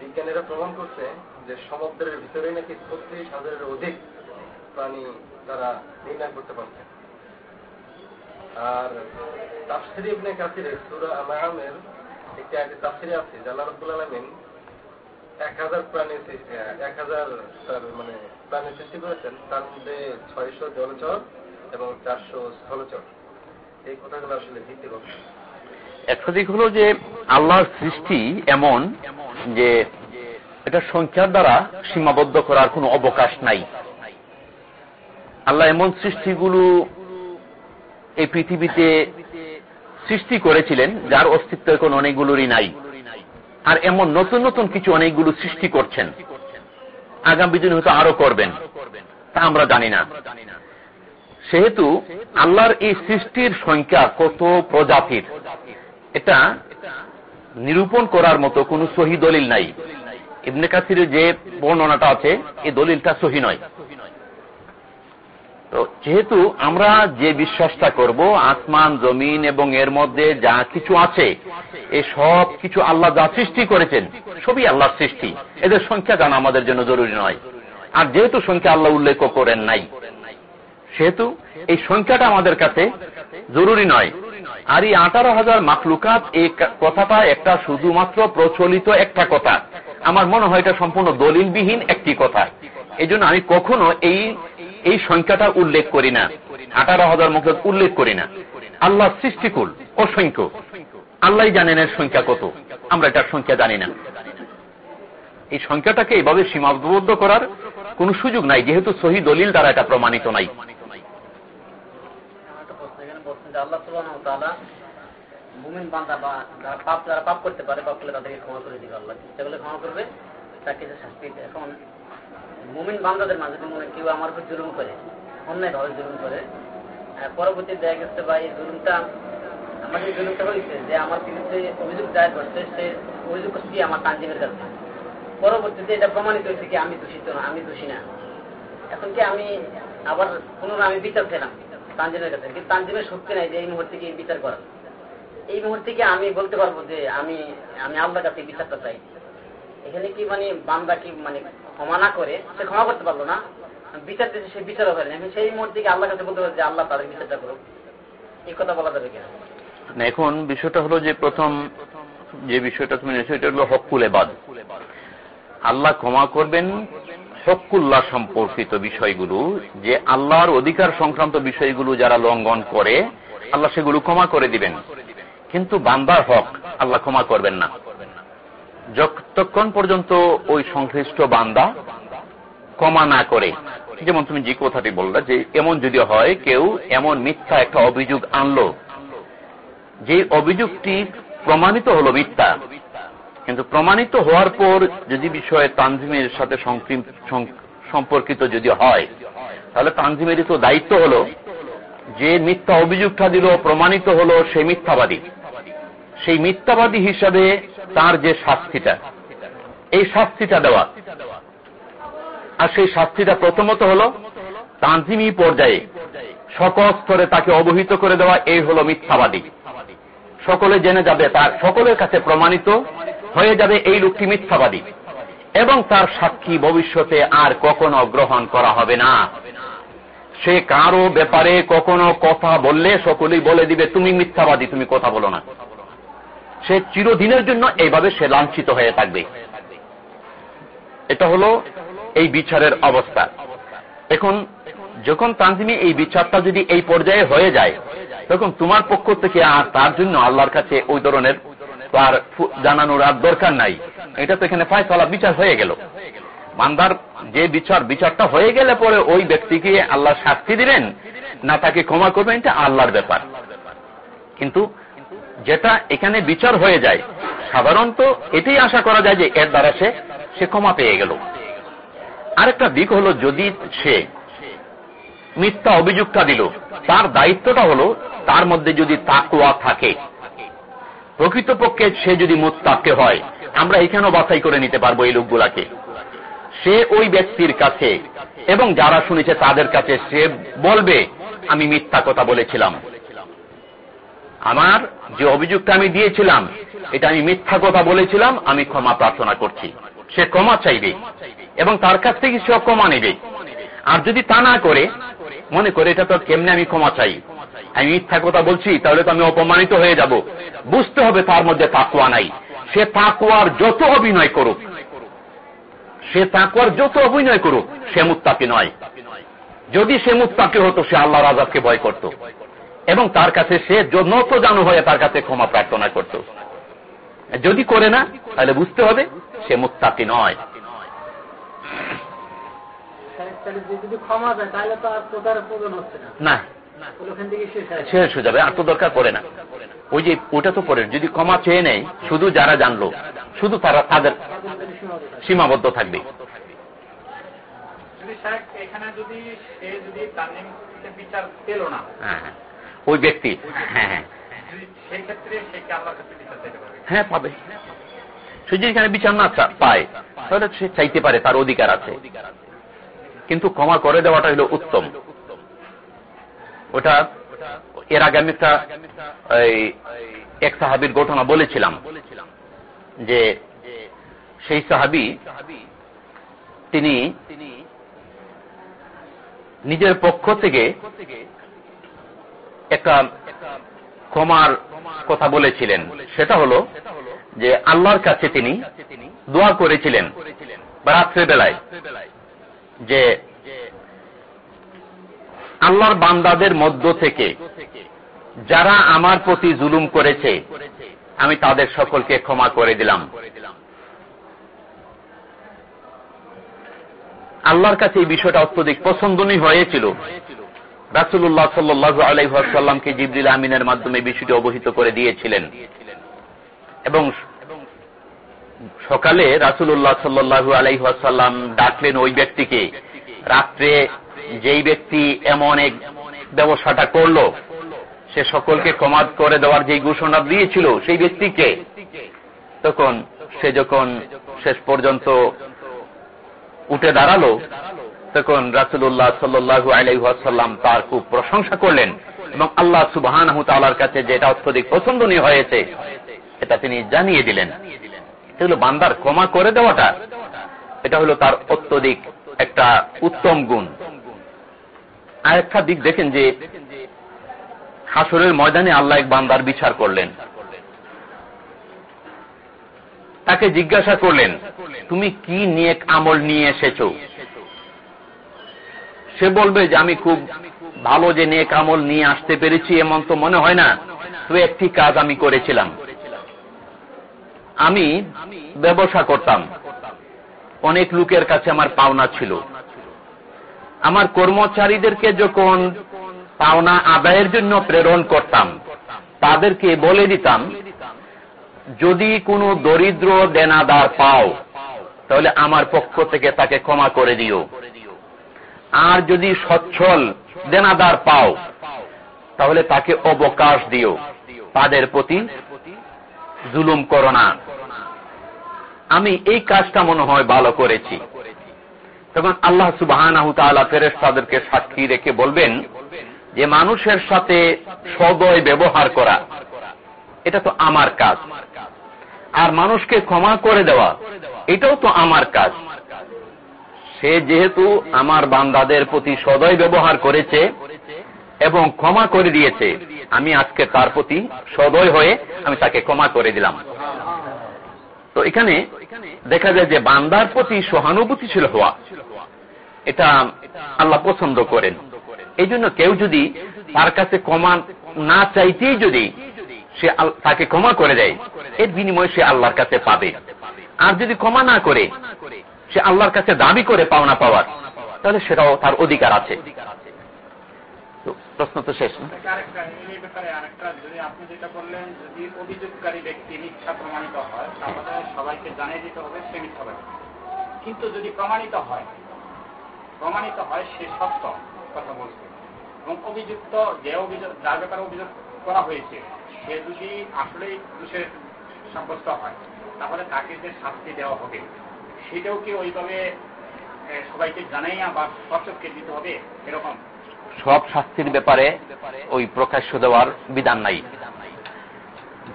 Speaker 2: বিজ্ঞানীরা প্রমাণ করছে যে সমুদ্রের ভিতরে নাকি ছত্রিশ হাজারের অধিক প্রাণী তারা নির্ণয় করতে পারছে আর তাফসির ইবনে কাসিরে সূরা আনামের আগে আছে আলামিন এক হাজার প্রাণী এক হাজার মানে প্রাণী সৃষ্টি করেছেন, তার মধ্যে জলচর এবং চারশো স্থলচর। এই কথাগুলো আসলে
Speaker 1: একটা দিক হলো যে আল্লাহর সৃষ্টি এমন যে এটা সংখ্যার দ্বারা সীমাবদ্ধ করার কোনো অবকাশ নাই। আল্লাহ এমন সৃষ্টিগুলো এই পৃথিবীতে সৃষ্টি করেছিলেন, যার অস্তিত্ব এখন অনেকগুলোরই নাই। আর এমন নতুন নতুন কিছু অনেকগুলো সৃষ্টি করছেন। আগামী দিনে হয়তো আরও করবেন। তা আমরা জানি না। সেহেতু আল্লাহর এই সৃষ্টির সংখ্যা কত প্রজাতির, এটা নিরূপণ করার মতো কোনো সহি দলিল নাই। ইবনে কাসিরের যে বর্ণনাটা আছে, এই দলিলটা সহি নয়। তো যেহেতু আমরা যে বিশ্বাসটা করব, আসমান, জমিন এবং এর মধ্যে যা কিছু আছে এই সব কিছু আল্লাহ যা সৃষ্টি করেছেন, সবই আল্লাহর সৃষ্টি। এদের সংখ্যা জানা আমাদের জন্য জরুরি নয়। আর যেহেতু সংখ্যা আল্লাহ উল্লেখ করেন নাই, সেহেতু এই সংখ্যাটা আমাদের কাছে জরুরি নয়। আর এই আঠারো হাজার মাকলুকাত এই কথাটা একটা শুধুমাত্র প্রচলিত একটা কথা। আমার মনে হয় এটা সম্পূর্ণ দলিলবিহীন একটি কথা। এই আমি কখনো এই এই সংখ্যাটা উল্লেখ করি না। আঠারো হাজার মুখত উল্লেখ করি না। আল্লাহ সৃষ্টিকুল অসংখ্য। আল্লাহ জানেন এর সংখ্যা কত। আমরা এটার সংখ্যা জানি না। এই সংখ্যাটাকে এইভাবে সীমাবদ্ধ করার কোন সুযোগ নাই, যেহেতু সহি দলিল দ্বারা এটা প্রমাণিত নাই।
Speaker 3: আল্লাহ। মুমিন বান্দাদের মাঝে মনে কেউ আমার উপর জুলুম করে অন্যায় ভাবে জুলুম করে পরবর্তী দেখা গেছে বা এই জুলুমটা, আমার যে জুলুমটা হয়েছে, যে আমার বিরুদ্ধে অভিযোগ দায়ের করছে, সে অভিযোগ করছে আমার তানজিমের কাছে। পরবর্তীতে এটা প্রমাণিত হয়েছে কি আমি দোষিত না, আমি দোষী না। এখন কি আমি আবার পুনরায় আমি বিচার পেলাম তানজিমের কাছে? কিন্তু তানজিমের শক্তি নাই যে এই মুহূর্তে কি বিচার করার। এই মুহূর্তে কি আমি বলতে পারব যে আমি আমি আল্লাহর কাছে বিচারটা চাই? এখানে কি মানে বান্দা কি মানে ক্ষমা না করে সে ক্ষমা করতে পারল না। বিচার দিতে সে বিচারও করেনি এখন সেই মুহূর্তে কি আল্লাহর কাছে বলতে পারবে যে আল্লাহ তাদের বিচারটা করুক? এই কথা বলা যাবে কিনা?
Speaker 1: না, এখন বিষয়টা হলো যে প্রথম যে বিষয়টা তুমি এটা হলো হকুল এবাদ। আল্লাহ ক্ষমা করবেন হকুল্লাহ সম্পর্কিত বিষয়গুলো যে আল্লাহর অধিকার সংক্রান্ত বিষয়গুলো যারা লঙ্ঘন করে আল্লাহ সেগুলো ক্ষমা করে দিবেন। কিন্তু বান্দার হক আল্লাহ ক্ষমা করবেন না। যতক্ষণ পর্যন্ত ওই সংশ্লিষ্ট বান্দা ক্ষমা না করে, যেমন তুমি যে কথাটি বললে যে এমন যদি হয়, কেউ এমন মিথ্যা একটা অভিযোগ আনলো, যে অভিযোগটি প্রমাণিত হলো মিথ্যা। কিন্তু প্রমাণিত হওয়ার পর যদি বিষয়ে তানজিমের সাথে সম্পর্কিত যদি হয়, তাহলে তানজিমেরই তো দায়িত্ব হলো যে মিথ্যা অভিযোগটা দিল, প্রমাণিত হলো সে মিথ্যাবাদী। সেই মিথ্যাবাদী হিসাবে তার যে শাস্তিটা, এই শাস্তিটা দেওয়া। আর সেই শাস্তিটা প্রথমত হলো তানজিমি পর্যায়ে সকল স্তরে তাকে অবহিত করে দেওয়া, এই হলো মিথ্যাবাদী। সকলে জেনে যাবে তার, সকলের কাছে প্রমাণিত হয়ে যাবে এই লোকটি মিথ্যাবাদী। এবং তার সাক্ষী ভবিষ্যতে আর কখনো গ্রহণ করা হবে না। সে কারও ব্যাপারে কখনো কথা বললে সকলেই বলে দিবে, তুমি মিথ্যাবাদী, তুমি কথা বলো না। সে চিরদিনের জন্য এইভাবে সে লাঞ্ছিত হয়ে থাকবে। এটা হলো এই বিচারের অবস্থা। এখন যখন তানজিমি এই বিচারটা যদি এই পর্যায়ে হয়ে যায়, তখন তোমার পক্ষ থেকে আর তার জন্য আল্লাহর কাছে ওই ধরনের তার জানানোর আর দরকার নাই। এটা তো এখানে ফায়সলা বিচার হয়ে গেল। বান্দার যে বিচার, বিচারটা হয়ে গেলে পরে ওই ব্যক্তিকে আল্লাহ শাস্তি দিলেন না তাকে ক্ষমা করবেন, এটা আল্লাহর ব্যাপার। কিন্তু যেটা এখানে বিচার হয়ে যায়। সাধারণত এটাই আশা করা যায় যে এর দ্বারা সে সে ক্ষমা পেয়ে গেল। আরেকটা দিক হলো যদি সে মিথ্যা অভিযোগটা দিল, তার দায়িত্বটা হলো তার মধ্যে যদি তাকুয়া থাকে। প্রকৃতপক্ষে সে যদি মোত্তাকে হয়, আমরা এখানেও বাছাই করে নিতে পারব এই লোকগুলাকে। সে ওই ব্যক্তির কাছে, এবং যারা শুনেছে তাদের কাছে সে বলবে, আমি মিথ্যা কথা বলেছিলাম। আমার যে অভিযোগটা আমি দিয়েছিলাম, এটা আমি মিথ্যা কথা বলেছিলাম, আমি ক্ষমা প্রার্থনা করছি। সে ক্ষমা চাইবে এবং তার কাছ থেকে সে ক্ষমা নেবে। আর যদি তা না করে, মনে করে এটা তো কেমনে আমি ক্ষমা চাই? আমি মিথ্যা কথা বলছি, তাহলে তো আমি অপমানিত হয়ে যাব। বুঝতে হবে তার মধ্যে তাকুয়া নাই। সে তাকুয়ার যত অভিনয় করুক, সে তাকুয়ার যত অভিনয় করুক, সে মুত্তাকি নয়। যদি সে মুত্তাকি হতো, সে আল্লাহ রাজাবকে ভয় করত। এবং তার কাছে সে নত জানু হয়ে তার কাছে ক্ষমা প্রার্থনা করত। যদি করে না তাহলে বুঝতে হবে সে মুত্তাকি নয়। না।
Speaker 3: শেষ হয়ে
Speaker 1: যাবে আর তো দরকার পড়ে না। ওই যে ওটা তো যদি ক্ষমা চেয়ে নেয় শুধু যারা জানলো শুধু তারা তাদের সীমাবদ্ধ থাকবে।
Speaker 4: এখানে যদি সে যদি বিচার পেল না
Speaker 1: হ্যাঁ হ্যাঁ। ওই ব্যক্তি। হ্যাঁ হ্যাঁ। হ্যাঁ পাবে। সে যদি এখানে বিচার না পায়, তাহলে সে চাইতে পারে, তার অধিকার আছে। কিন্তু ক্ষমা করে দেওয়াটা হলো উত্তম। ওটা এর আগে আমি একটা এক সাহাবির ঘটনা বলেছিলাম, যে সেই সাহাবি, তিনি নিজের পক্ষ থেকে একটা ক্ষমার কথা বলেছিলেন। সেটা হলো যে আল্লাহর কাছে তিনি দোয়া করেছিলেন রাত্রে বেলায় যে আল্লাহর বান্দাদের মধ্য থেকে যারা আমার প্রতি জুলুম করেছে, আমি তাদের সকলকে ক্ষমা করে দিলাম। আল্লাহর কাছে এই বিষয়টা অত্যধিক পছন্দনীয় হয়েছিল। রাসুল্লাহ সাল্লু আলাইসাল্লামকে জিবরিল আমিনের মাধ্যমে বিষয়টি অবহিত করে দিয়েছিলেন। এবং সকালে রাসুল্লাহ সাল্লু আলাইসাল্লাম ডাকলেন ওই ব্যক্তিকে, রাত্রে যেই ব্যক্তি এমন এক ব্যবসাটা করল, সে সকলকে ক্ষমা করে দেওয়ার যে ঘোষণা দিয়েছিল সেই ব্যক্তিকে, তখন সে যখন শেষ পর্যন্ত উঠে দাঁড়াল তখন রাসুল্লাহ সাল্লু আলাইসাল্লাম তার খুব প্রশংসা করলেন এবং আল্লাহ সুবাহান তালার কাছে যেটা অত্যধিক পছন্দনীয় হয়েছে, এটা তিনি জানিয়ে দিলেন। এগুলো বান্দার ক্ষমা করে দেওয়াটা। এটা হলো তার অত্যধিক একটা উত্তম গুণ। আর একটা দিক দেখেন যে হাসরের ময়দানে আল্লাহ এক বান্দার বিচার করলেন। তাকে জিজ্ঞাসা করলেন, তুমি কি নিয়ে আমল নিয়ে এসেছ? সে বলবে যে আমি খুব ভালো যে নেক আমল নিয়ে আসতে পেরেছি, এমন তো মনে হয় না। তো একটি কাজ আমি করেছিলাম। আমি ব্যবসা করতাম। অনেক লোকের কাছে আমার পাওনা ছিল। আমার কর্মচারীদেরকে যখন পাওনা আদায়ের জন্য প্রেরণ করতাম, তাদেরকে বলে দিতাম, যদি কোনো দরিদ্র দেনাদার পাও, তাহলে আমার পক্ষ থেকে তাকে ক্ষমা করে দিও। আর যদি সচ্ছল দেনাদার পাও, তাহলে তাকে অবকাশ দিও। তাদের প্রতি জুলুম করো না। আমি এই কাজটা মনে হয় ভালো করেছি। তখন আল্লাহ সুবাহ ফেরেস তাদেরকে সাক্ষী রেখে বলবেন যে, মানুষের সাথে সদয় ব্যবহার করা, এটা তো আমার কাজ। আর মানুষকে ক্ষমা করে দেওয়া, এটাও তো আমার কাজ। সে যেহেতু আমার বান্দাদের প্রতি সদয় ব্যবহার করেছে এবং ক্ষমা করে দিয়েছে, আমি আজকে তার প্রতি সদয় হয়ে আমি তাকে ক্ষমা করে দিলাম। তো এখানে দেখা যায় যে বান্দার প্রতি সহানুভূতিশীল হওয়া, এটা আল্লাহ পছন্দ করেন। এই জন্য কেউ যদি তার কাছে ক্ষমা না চাইতেই যদি সে তাকে ক্ষমা করে দেয়, এর বিনিময়ে সে আল্লাহর কাছে পাবে। আর যদি ক্ষমা না করে সে আল্লাহর কাছে দাবি করে পাওনা পাওয়ার। তাহলে সেটাও তার অধিকার আছে। প্রশ্ন তো শেষ
Speaker 4: কিন্তু যদি প্রমাণিত হয় প্রমাণিত হয় সে সত্য কথা বলছে। এবং অভিযুক্ত যে অভিযোগ, যার ব্যাপারে অভিযোগ করা হয়েছে, সে যদি আসলেই দোষের সাব্যস্ত হয়, তাহলে তাকে যে শাস্তি দেওয়া হবে সেটাও কি ওইভাবে সবাইকে জানাইয়া বা সচককে দিতে হবে? এরকম।
Speaker 1: সব শাস্তির ব্যাপারে ওই প্রকাশ্য দেওয়ার বিধান নাই।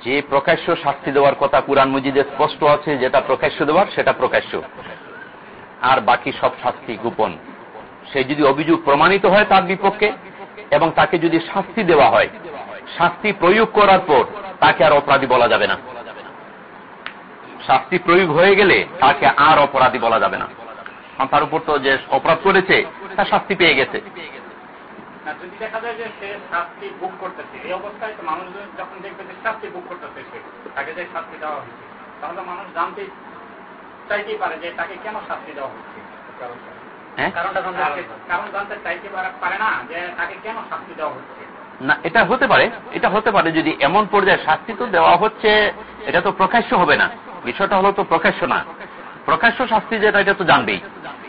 Speaker 1: যে প্রকাশ্য শাস্তি দেওয়ার কথা কোরআন মজিদে স্পষ্ট আছে, যেটা প্রকাশ্য দেওয়ার, সেটা প্রকাশ্য। আর বাকি সব শাস্তি গোপন। সে যদি অভিযোগ প্রমাণিত হয় তার বিপক্ষে, এবং তাকে যদি শাস্তি দেওয়া হয়, শাস্তি প্রয়োগ করার পর তাকে আর অপরাধী বলা যাবে না। শাস্তি প্রয়োগ হয়ে গেলে তাকে আর অপরাধী বলা যাবে না। কারণ তার উপর তো যে অপরাধ করেছে তার শাস্তি পেয়ে গেছে।
Speaker 4: যদি দেখা যায় যে সে শাস্তি বুক করতেছে এই অবস্থায় তো মানুষ যখন দেখবে যে শাস্তি বুক করতেছে সে তাকে যে শাস্তি দেওয়া হচ্ছে তাহলে মানুষ জানতে চাইতেই পারে যে তাকে কেন শাস্তি দেওয়া হচ্ছে।
Speaker 1: হ্যাঁ?
Speaker 3: জানতে হবে।
Speaker 4: কারণ জানতে চাইতে পারে- পারে না যে তাকে কেন শাস্তি দেওয়া হচ্ছে।
Speaker 1: না এটা হতে পারে। এটা হতে পারে যদি এমন পর্যায়ে শাস্তি তো দেওয়া হচ্ছে এটা তো প্রকাশ্য হবে না। বিষয়টা হলো তো প্রকাশ্য না। প্রকাশ্য শাস্তি যেটা এটা তো জানবেই।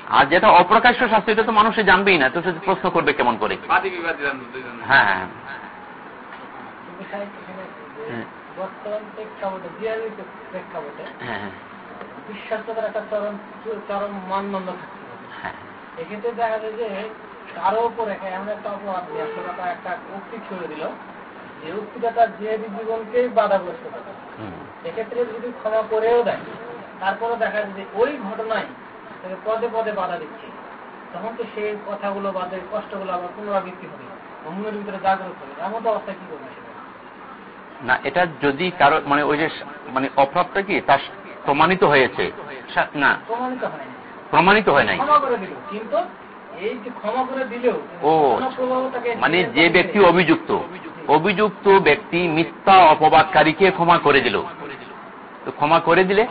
Speaker 1: আর যেটা অপ্রকাশ্য শাস্তি এটা তো মানুষে জানবেই না তো সে প্রশ্ন করবে কেমন করে? হ্যাঁ হ্যাঁ।
Speaker 5: যে বর্তমান প্রেক্ষাপটে জিয়ারের প্রেক্ষাপটে
Speaker 1: হ্যাঁ হ্যাঁ,
Speaker 5: বিশ্বাসতার একটা চরম চরম মানদণ্ড থাকছে
Speaker 1: হ্যাঁ।
Speaker 5: এক্ষেত্রে দেখা যায় যে কারও উপরে এমন একটা অপরাধ নিয়ে একটা উক্তি ছুড়ে দিল যে উক্তিটা তার জীবনকেই বাধাগ্রস্ত করে।
Speaker 1: হুম।
Speaker 5: এক্ষেত্রে যদি ক্ষমা করেও দেয় তারপরে দেখা যায় যে ওই ঘটনায় তাকে পদে পদে বাধা দিচ্ছে। তখন তো সেই কথাগুলো বা কষ্টগুলো আবার পুনরাবৃত্তি হবে। মনের ভিতরে জাগ্রত হবে। এমন তো অবস্থায় কি করবে সেটা?
Speaker 1: না এটা যদি কারও মানে ওই যে মানে অপরাধটা কি? তার প্রমাণিত হয়েছে। না।
Speaker 5: প্রমাণিত হয় না
Speaker 1: প্রমাণিত হয় নাই।
Speaker 5: ক্ষমা করে দিল। কিন্তু এই যে ক্ষমা করে দিলেও
Speaker 1: ও। মানে যে ব্যক্তি অভিযুক্ত। অভিযুক্ত ব্যক্তি মিথ্যা অপবাদকারীকে ক্ষমা করে দিল। তো ক্ষমা করে দিলে?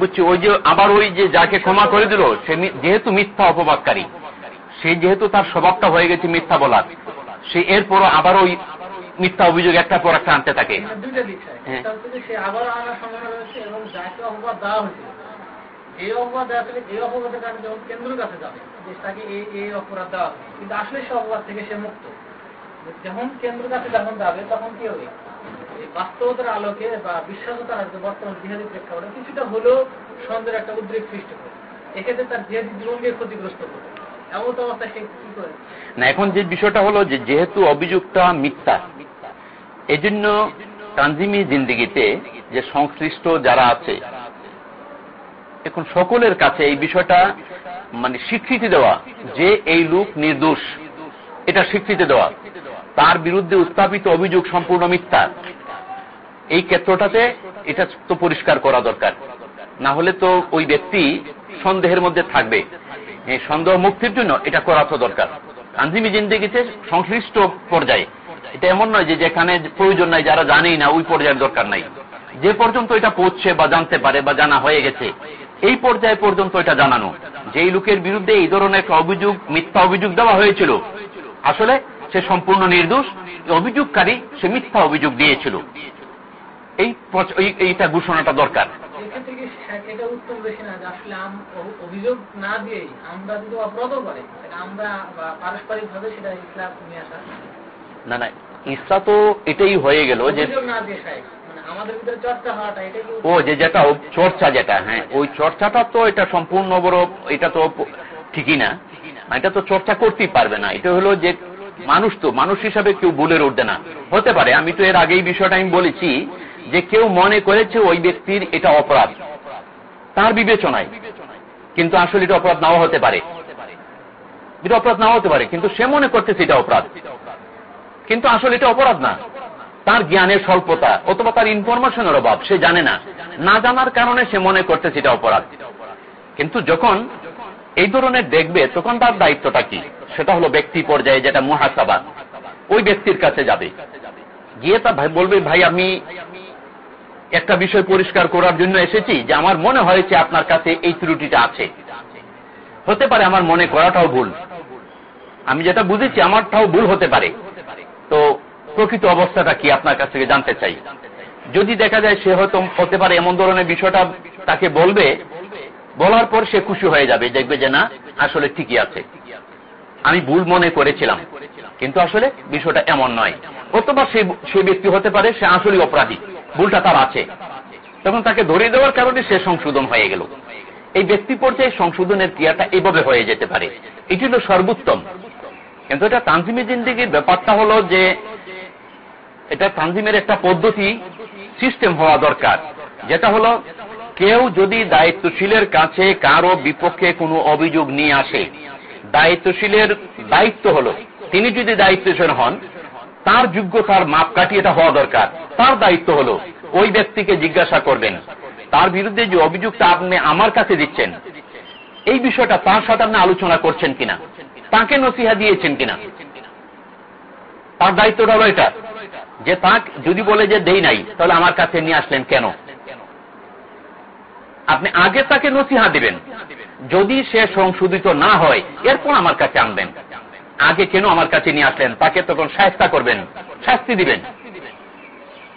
Speaker 1: বুঝছি ওই যে আবার ওই যে যাকে ক্ষমা করে দিল সে যেহেতু মিথ্যা অপবাদকারী সে যেহেতু তার স্বভাবটা হয়ে গেছে মিথ্যা বলার সে এরপরও আবার ওই মিথ্যা অভিযোগ একটা পর একটা আনতে থাকে। হ্যাঁ।
Speaker 5: এই থেকে, এই অপবাদের কারণে যখন কেন্দ্রের কাছে যাবে এই এই অপরাধ দেওয়া কিন্তু আসলে সে অপরাধ থেকে সে মুক্ত। যখন কেন্দ্রের কাছে যখন যাবে, তখন কি হবে? বাস্তবতার আলোকে বা বিশ্বাসতার আলোকে বর্তমান জিহাদি প্রেক্ষাপটে কিছুটা হলেও সন্দেহের একটা উদ্রেক সৃষ্টি করে এক্ষেত্রে তার জিহাদি জীবনকে ক্ষতিগ্রস্ত করবে। এমন তো অবস্থায় সে কি করে?
Speaker 1: না, এখন যে বিষয়টা হলো যে যেহেতু অভিযোগটা মিথ্যা, এজন্য তানজিমি জিন্দিগিতে যে সংশ্লিষ্ট যারা আছে এখন সকলের কাছে এই বিষয়টা মানে স্বীকৃতি দেওয়া, যে এই লোক নির্দোষ, এটা স্বীকৃতি দেওয়া। তার বিরুদ্ধে উত্থাপিত অভিযোগ সম্পূর্ণ মিথ্যা। এই ক্ষেত্রটাতে এটা তো পরিষ্কার করা দরকার। না হলে তো ওই ব্যক্তি সন্দেহের মধ্যে থাকবে। সন্দেহ মুক্তির জন্য এটা করা তো দরকার। আঞ্জিমি জিন্দিগিতে সংশ্লিষ্ট পর্যায়ে। এটা এমন নয় যে যেখানে প্রয়োজন নাই, যারা জানেই না, ওই পর্যায়ের দরকার নাই। যে পর্যন্ত এটা পৌঁছছে বা জানতে পারে বা জানা হয়ে গেছে এই পর্যায়ে পর্যন্ত এটা জানানো। যেই লোকের বিরুদ্ধে এই ধরনের একটা অভিযোগ মিথ্যা অভিযোগ দেওয়া হয়েছিল আসলে সে সম্পূর্ণ নির্দোষ অভিযোগকারী সে মিথ্যা অভিযোগ দিয়েছিল। এই এইটা ঘোষণাটা দরকার।
Speaker 5: না অভিযোগ না দিয়েই আমরা যদি অপরাধও করে আমরা পারস্পরিক ভাবে সেটা ইসলাম নিয়ে আসা
Speaker 1: না না ইসা তো এটাই হয়ে গেল যে ও যে যেটা চর্চা যেটা হ্যাঁ ওই চর্চাটা তো এটা সম্পূর্ণ বড় এটা তো ঠিকই না। এটা তো চর্চা করতেই পারবে না। এটা হলো যে মানুষ তো মানুষ হিসাবে কেউ বলে উঠবে না। হতে পারে আমি তো এর আগে এই বিষয়টা আমি বলেছি যে কেউ মনে করেছে ওই ব্যক্তির এটা অপরাধ। তার বিবেচনায়। কিন্তু আসলে এটা অপরাধ নাও হতে পারে। এটা অপরাধ নাও হতে পারে কিন্তু সে মনে করতেছে এটা অপরাধ। কিন্তু আসলে এটা অপরাধ না। তার জ্ঞানের স্বল্পতা অথবা তার ইনফরমেশনের অভাব, সে জানে না। না জানার কারণে সে মনে করতেছে এটা অপরাধ। কিন্তু যখন এই ধরনের দেখবে, তখন তার দায়িত্বটা কি? সেটা হলো ব্যক্তি পর্যায়ে যেটা মহাসাবা ওই ব্যক্তির কাছে যাবে। গিয়ে তা বলবে, ভাই, আমি একটা বিষয় পরিষ্কার করার জন্য এসেছি যে আমার মনে হয়েছে আপনার কাছে এই ত্রুটিটা আছে। হতে পারে আমার মনে করাটাও ভুল। আমি যেটা বুঝেছি, আমারটাও ভুল হতে পারে। তো প্রকৃত অবস্থাটা কি আপনার কাছ থেকে জানতে চাই। যদি দেখা যায় সে হয়তো হতে পারে এমন ধরনের বিষয়টা তাকে বলবে, বলার পর সে খুশি হয়ে যাবে, দেখবে যে না, আসলে ঠিকই আছে। আমি ভুল মনে করেছিলাম, কিন্তু আসলে বিষয়টা এমন নয়। অথবা সে সে ব্যক্তি হতে পারে সে আসলে অপরাধী, ভুলটা তার আছে। তখন তাকে ধরিয়ে দেওয়ার কারণে সে সংশোধন হয়ে গেল। এই ব্যক্তি পর্যায়ে সংশোধনের ক্রিয়াটা এভাবে হয়ে যেতে পারে। এটি হল সর্বোত্তম। কিন্তু এটা তানজিমি জিন্দিগির ব্যাপারটা হলো যে এটা তানজিমের একটা পদ্ধতি সিস্টেম হওয়া দরকার। যেটা হলো, কেউ যদি দায়িত্বশীলের কাছে কারও বিপক্ষে কোনো অভিযোগ নিয়ে আসে, দায়িত্বশীলের দায়িত্ব হলো, তিনি যদি দায়িত্বশীল হন, তার যোগ্যতার মাপকাঠি এটা হওয়া দরকার। তার দায়িত্ব হলো, ওই ব্যক্তিকে জিজ্ঞাসা করবেন, তার বিরুদ্ধে যে অভিযোগটা আপনি আমার কাছে দিচ্ছেন, এই বিষয়টা তার সাথে আপনি আলোচনা করছেন কিনা? তাকে নসিহা দিয়েছেন কিনা? তার দায়িত্বটা হলো এটা। যে তাক যদি বলে যে দেই নাই, তাহলে আমার কাছে নিয়ে আসলেন কেন? আপনি আগে তাকে নসিহা দিবেন। যদি সে সংশোধিত না হয়, এরপর আমার কাছে আনবেন। আগে কেন আমার কাছে নিয়ে আসলেন? তাকে তখন সাহস্তা করবেন, শাস্তি দিবেন।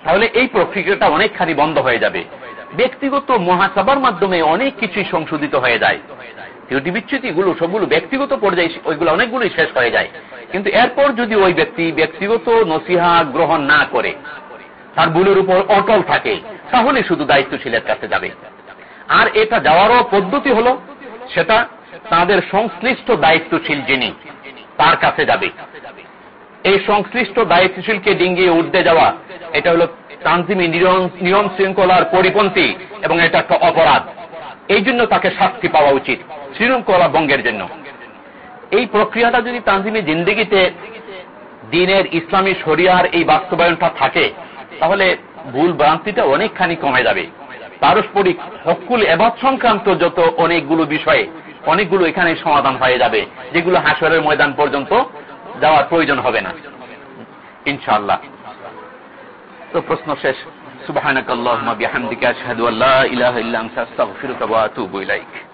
Speaker 1: তাহলে এই প্রক্রিয়াটা অনেকখানি বন্ধ হয়ে যাবে। ব্যক্তিগত মহাসভার মাধ্যমে অনেক কিছুই সংশোধিত হয়ে যায়। ত্রুটি বিচ্ছুতি গুলো সবগুলো ব্যক্তিগত পর্যায়ে, ওইগুলো অনেকগুলোই শেষ হয়ে যায়। কিন্তু এরপর যদি ওই ব্যক্তি ব্যক্তিগত নসিহা গ্রহণ না করে, তার ভুলের উপর অটল থাকে, তাহলে শুধু দায়িত্বশীলের কাছে যাবে। আর এটা যাওয়ারও পদ্ধতি হলো, সেটা তাদের সংশ্লিষ্ট দায়িত্বশীল যিনি, তার কাছে যাবে। এই সংশ্লিষ্ট দায়িত্বশীলকে ডিঙ্গিয়ে উঠতে যাওয়া, এটা হলো তানজিমি নিয়ম শৃঙ্খলার পরিপন্থী এবং এটা একটা অপরাধ। এই জন্য তাকে শাস্তি পাওয়া উচিত শৃঙ্খলা ভঙ্গের জন্য। এই প্রক্রিয়াটা যদি তানজিমি জিন্দিগিতে দিনের ইসলামী শরিয়ার এই বাস্তবায়নটা থাকে, তাহলে ভুল ভ্রান্তিটা অনেকখানি কমে যাবে। পারস্পরিক হকুল এবাদ সংক্রান্ত যত অনেকগুলো বিষয়ে অনেকগুলো এখানে সমাধান হয়ে যাবে, যেগুলো হাসরের ময়দান পর্যন্ত যাওয়ার প্রয়োজন হবে না। ইনশাআল্লাহ। তো প্রশ্ন শেষ। ইলাইক।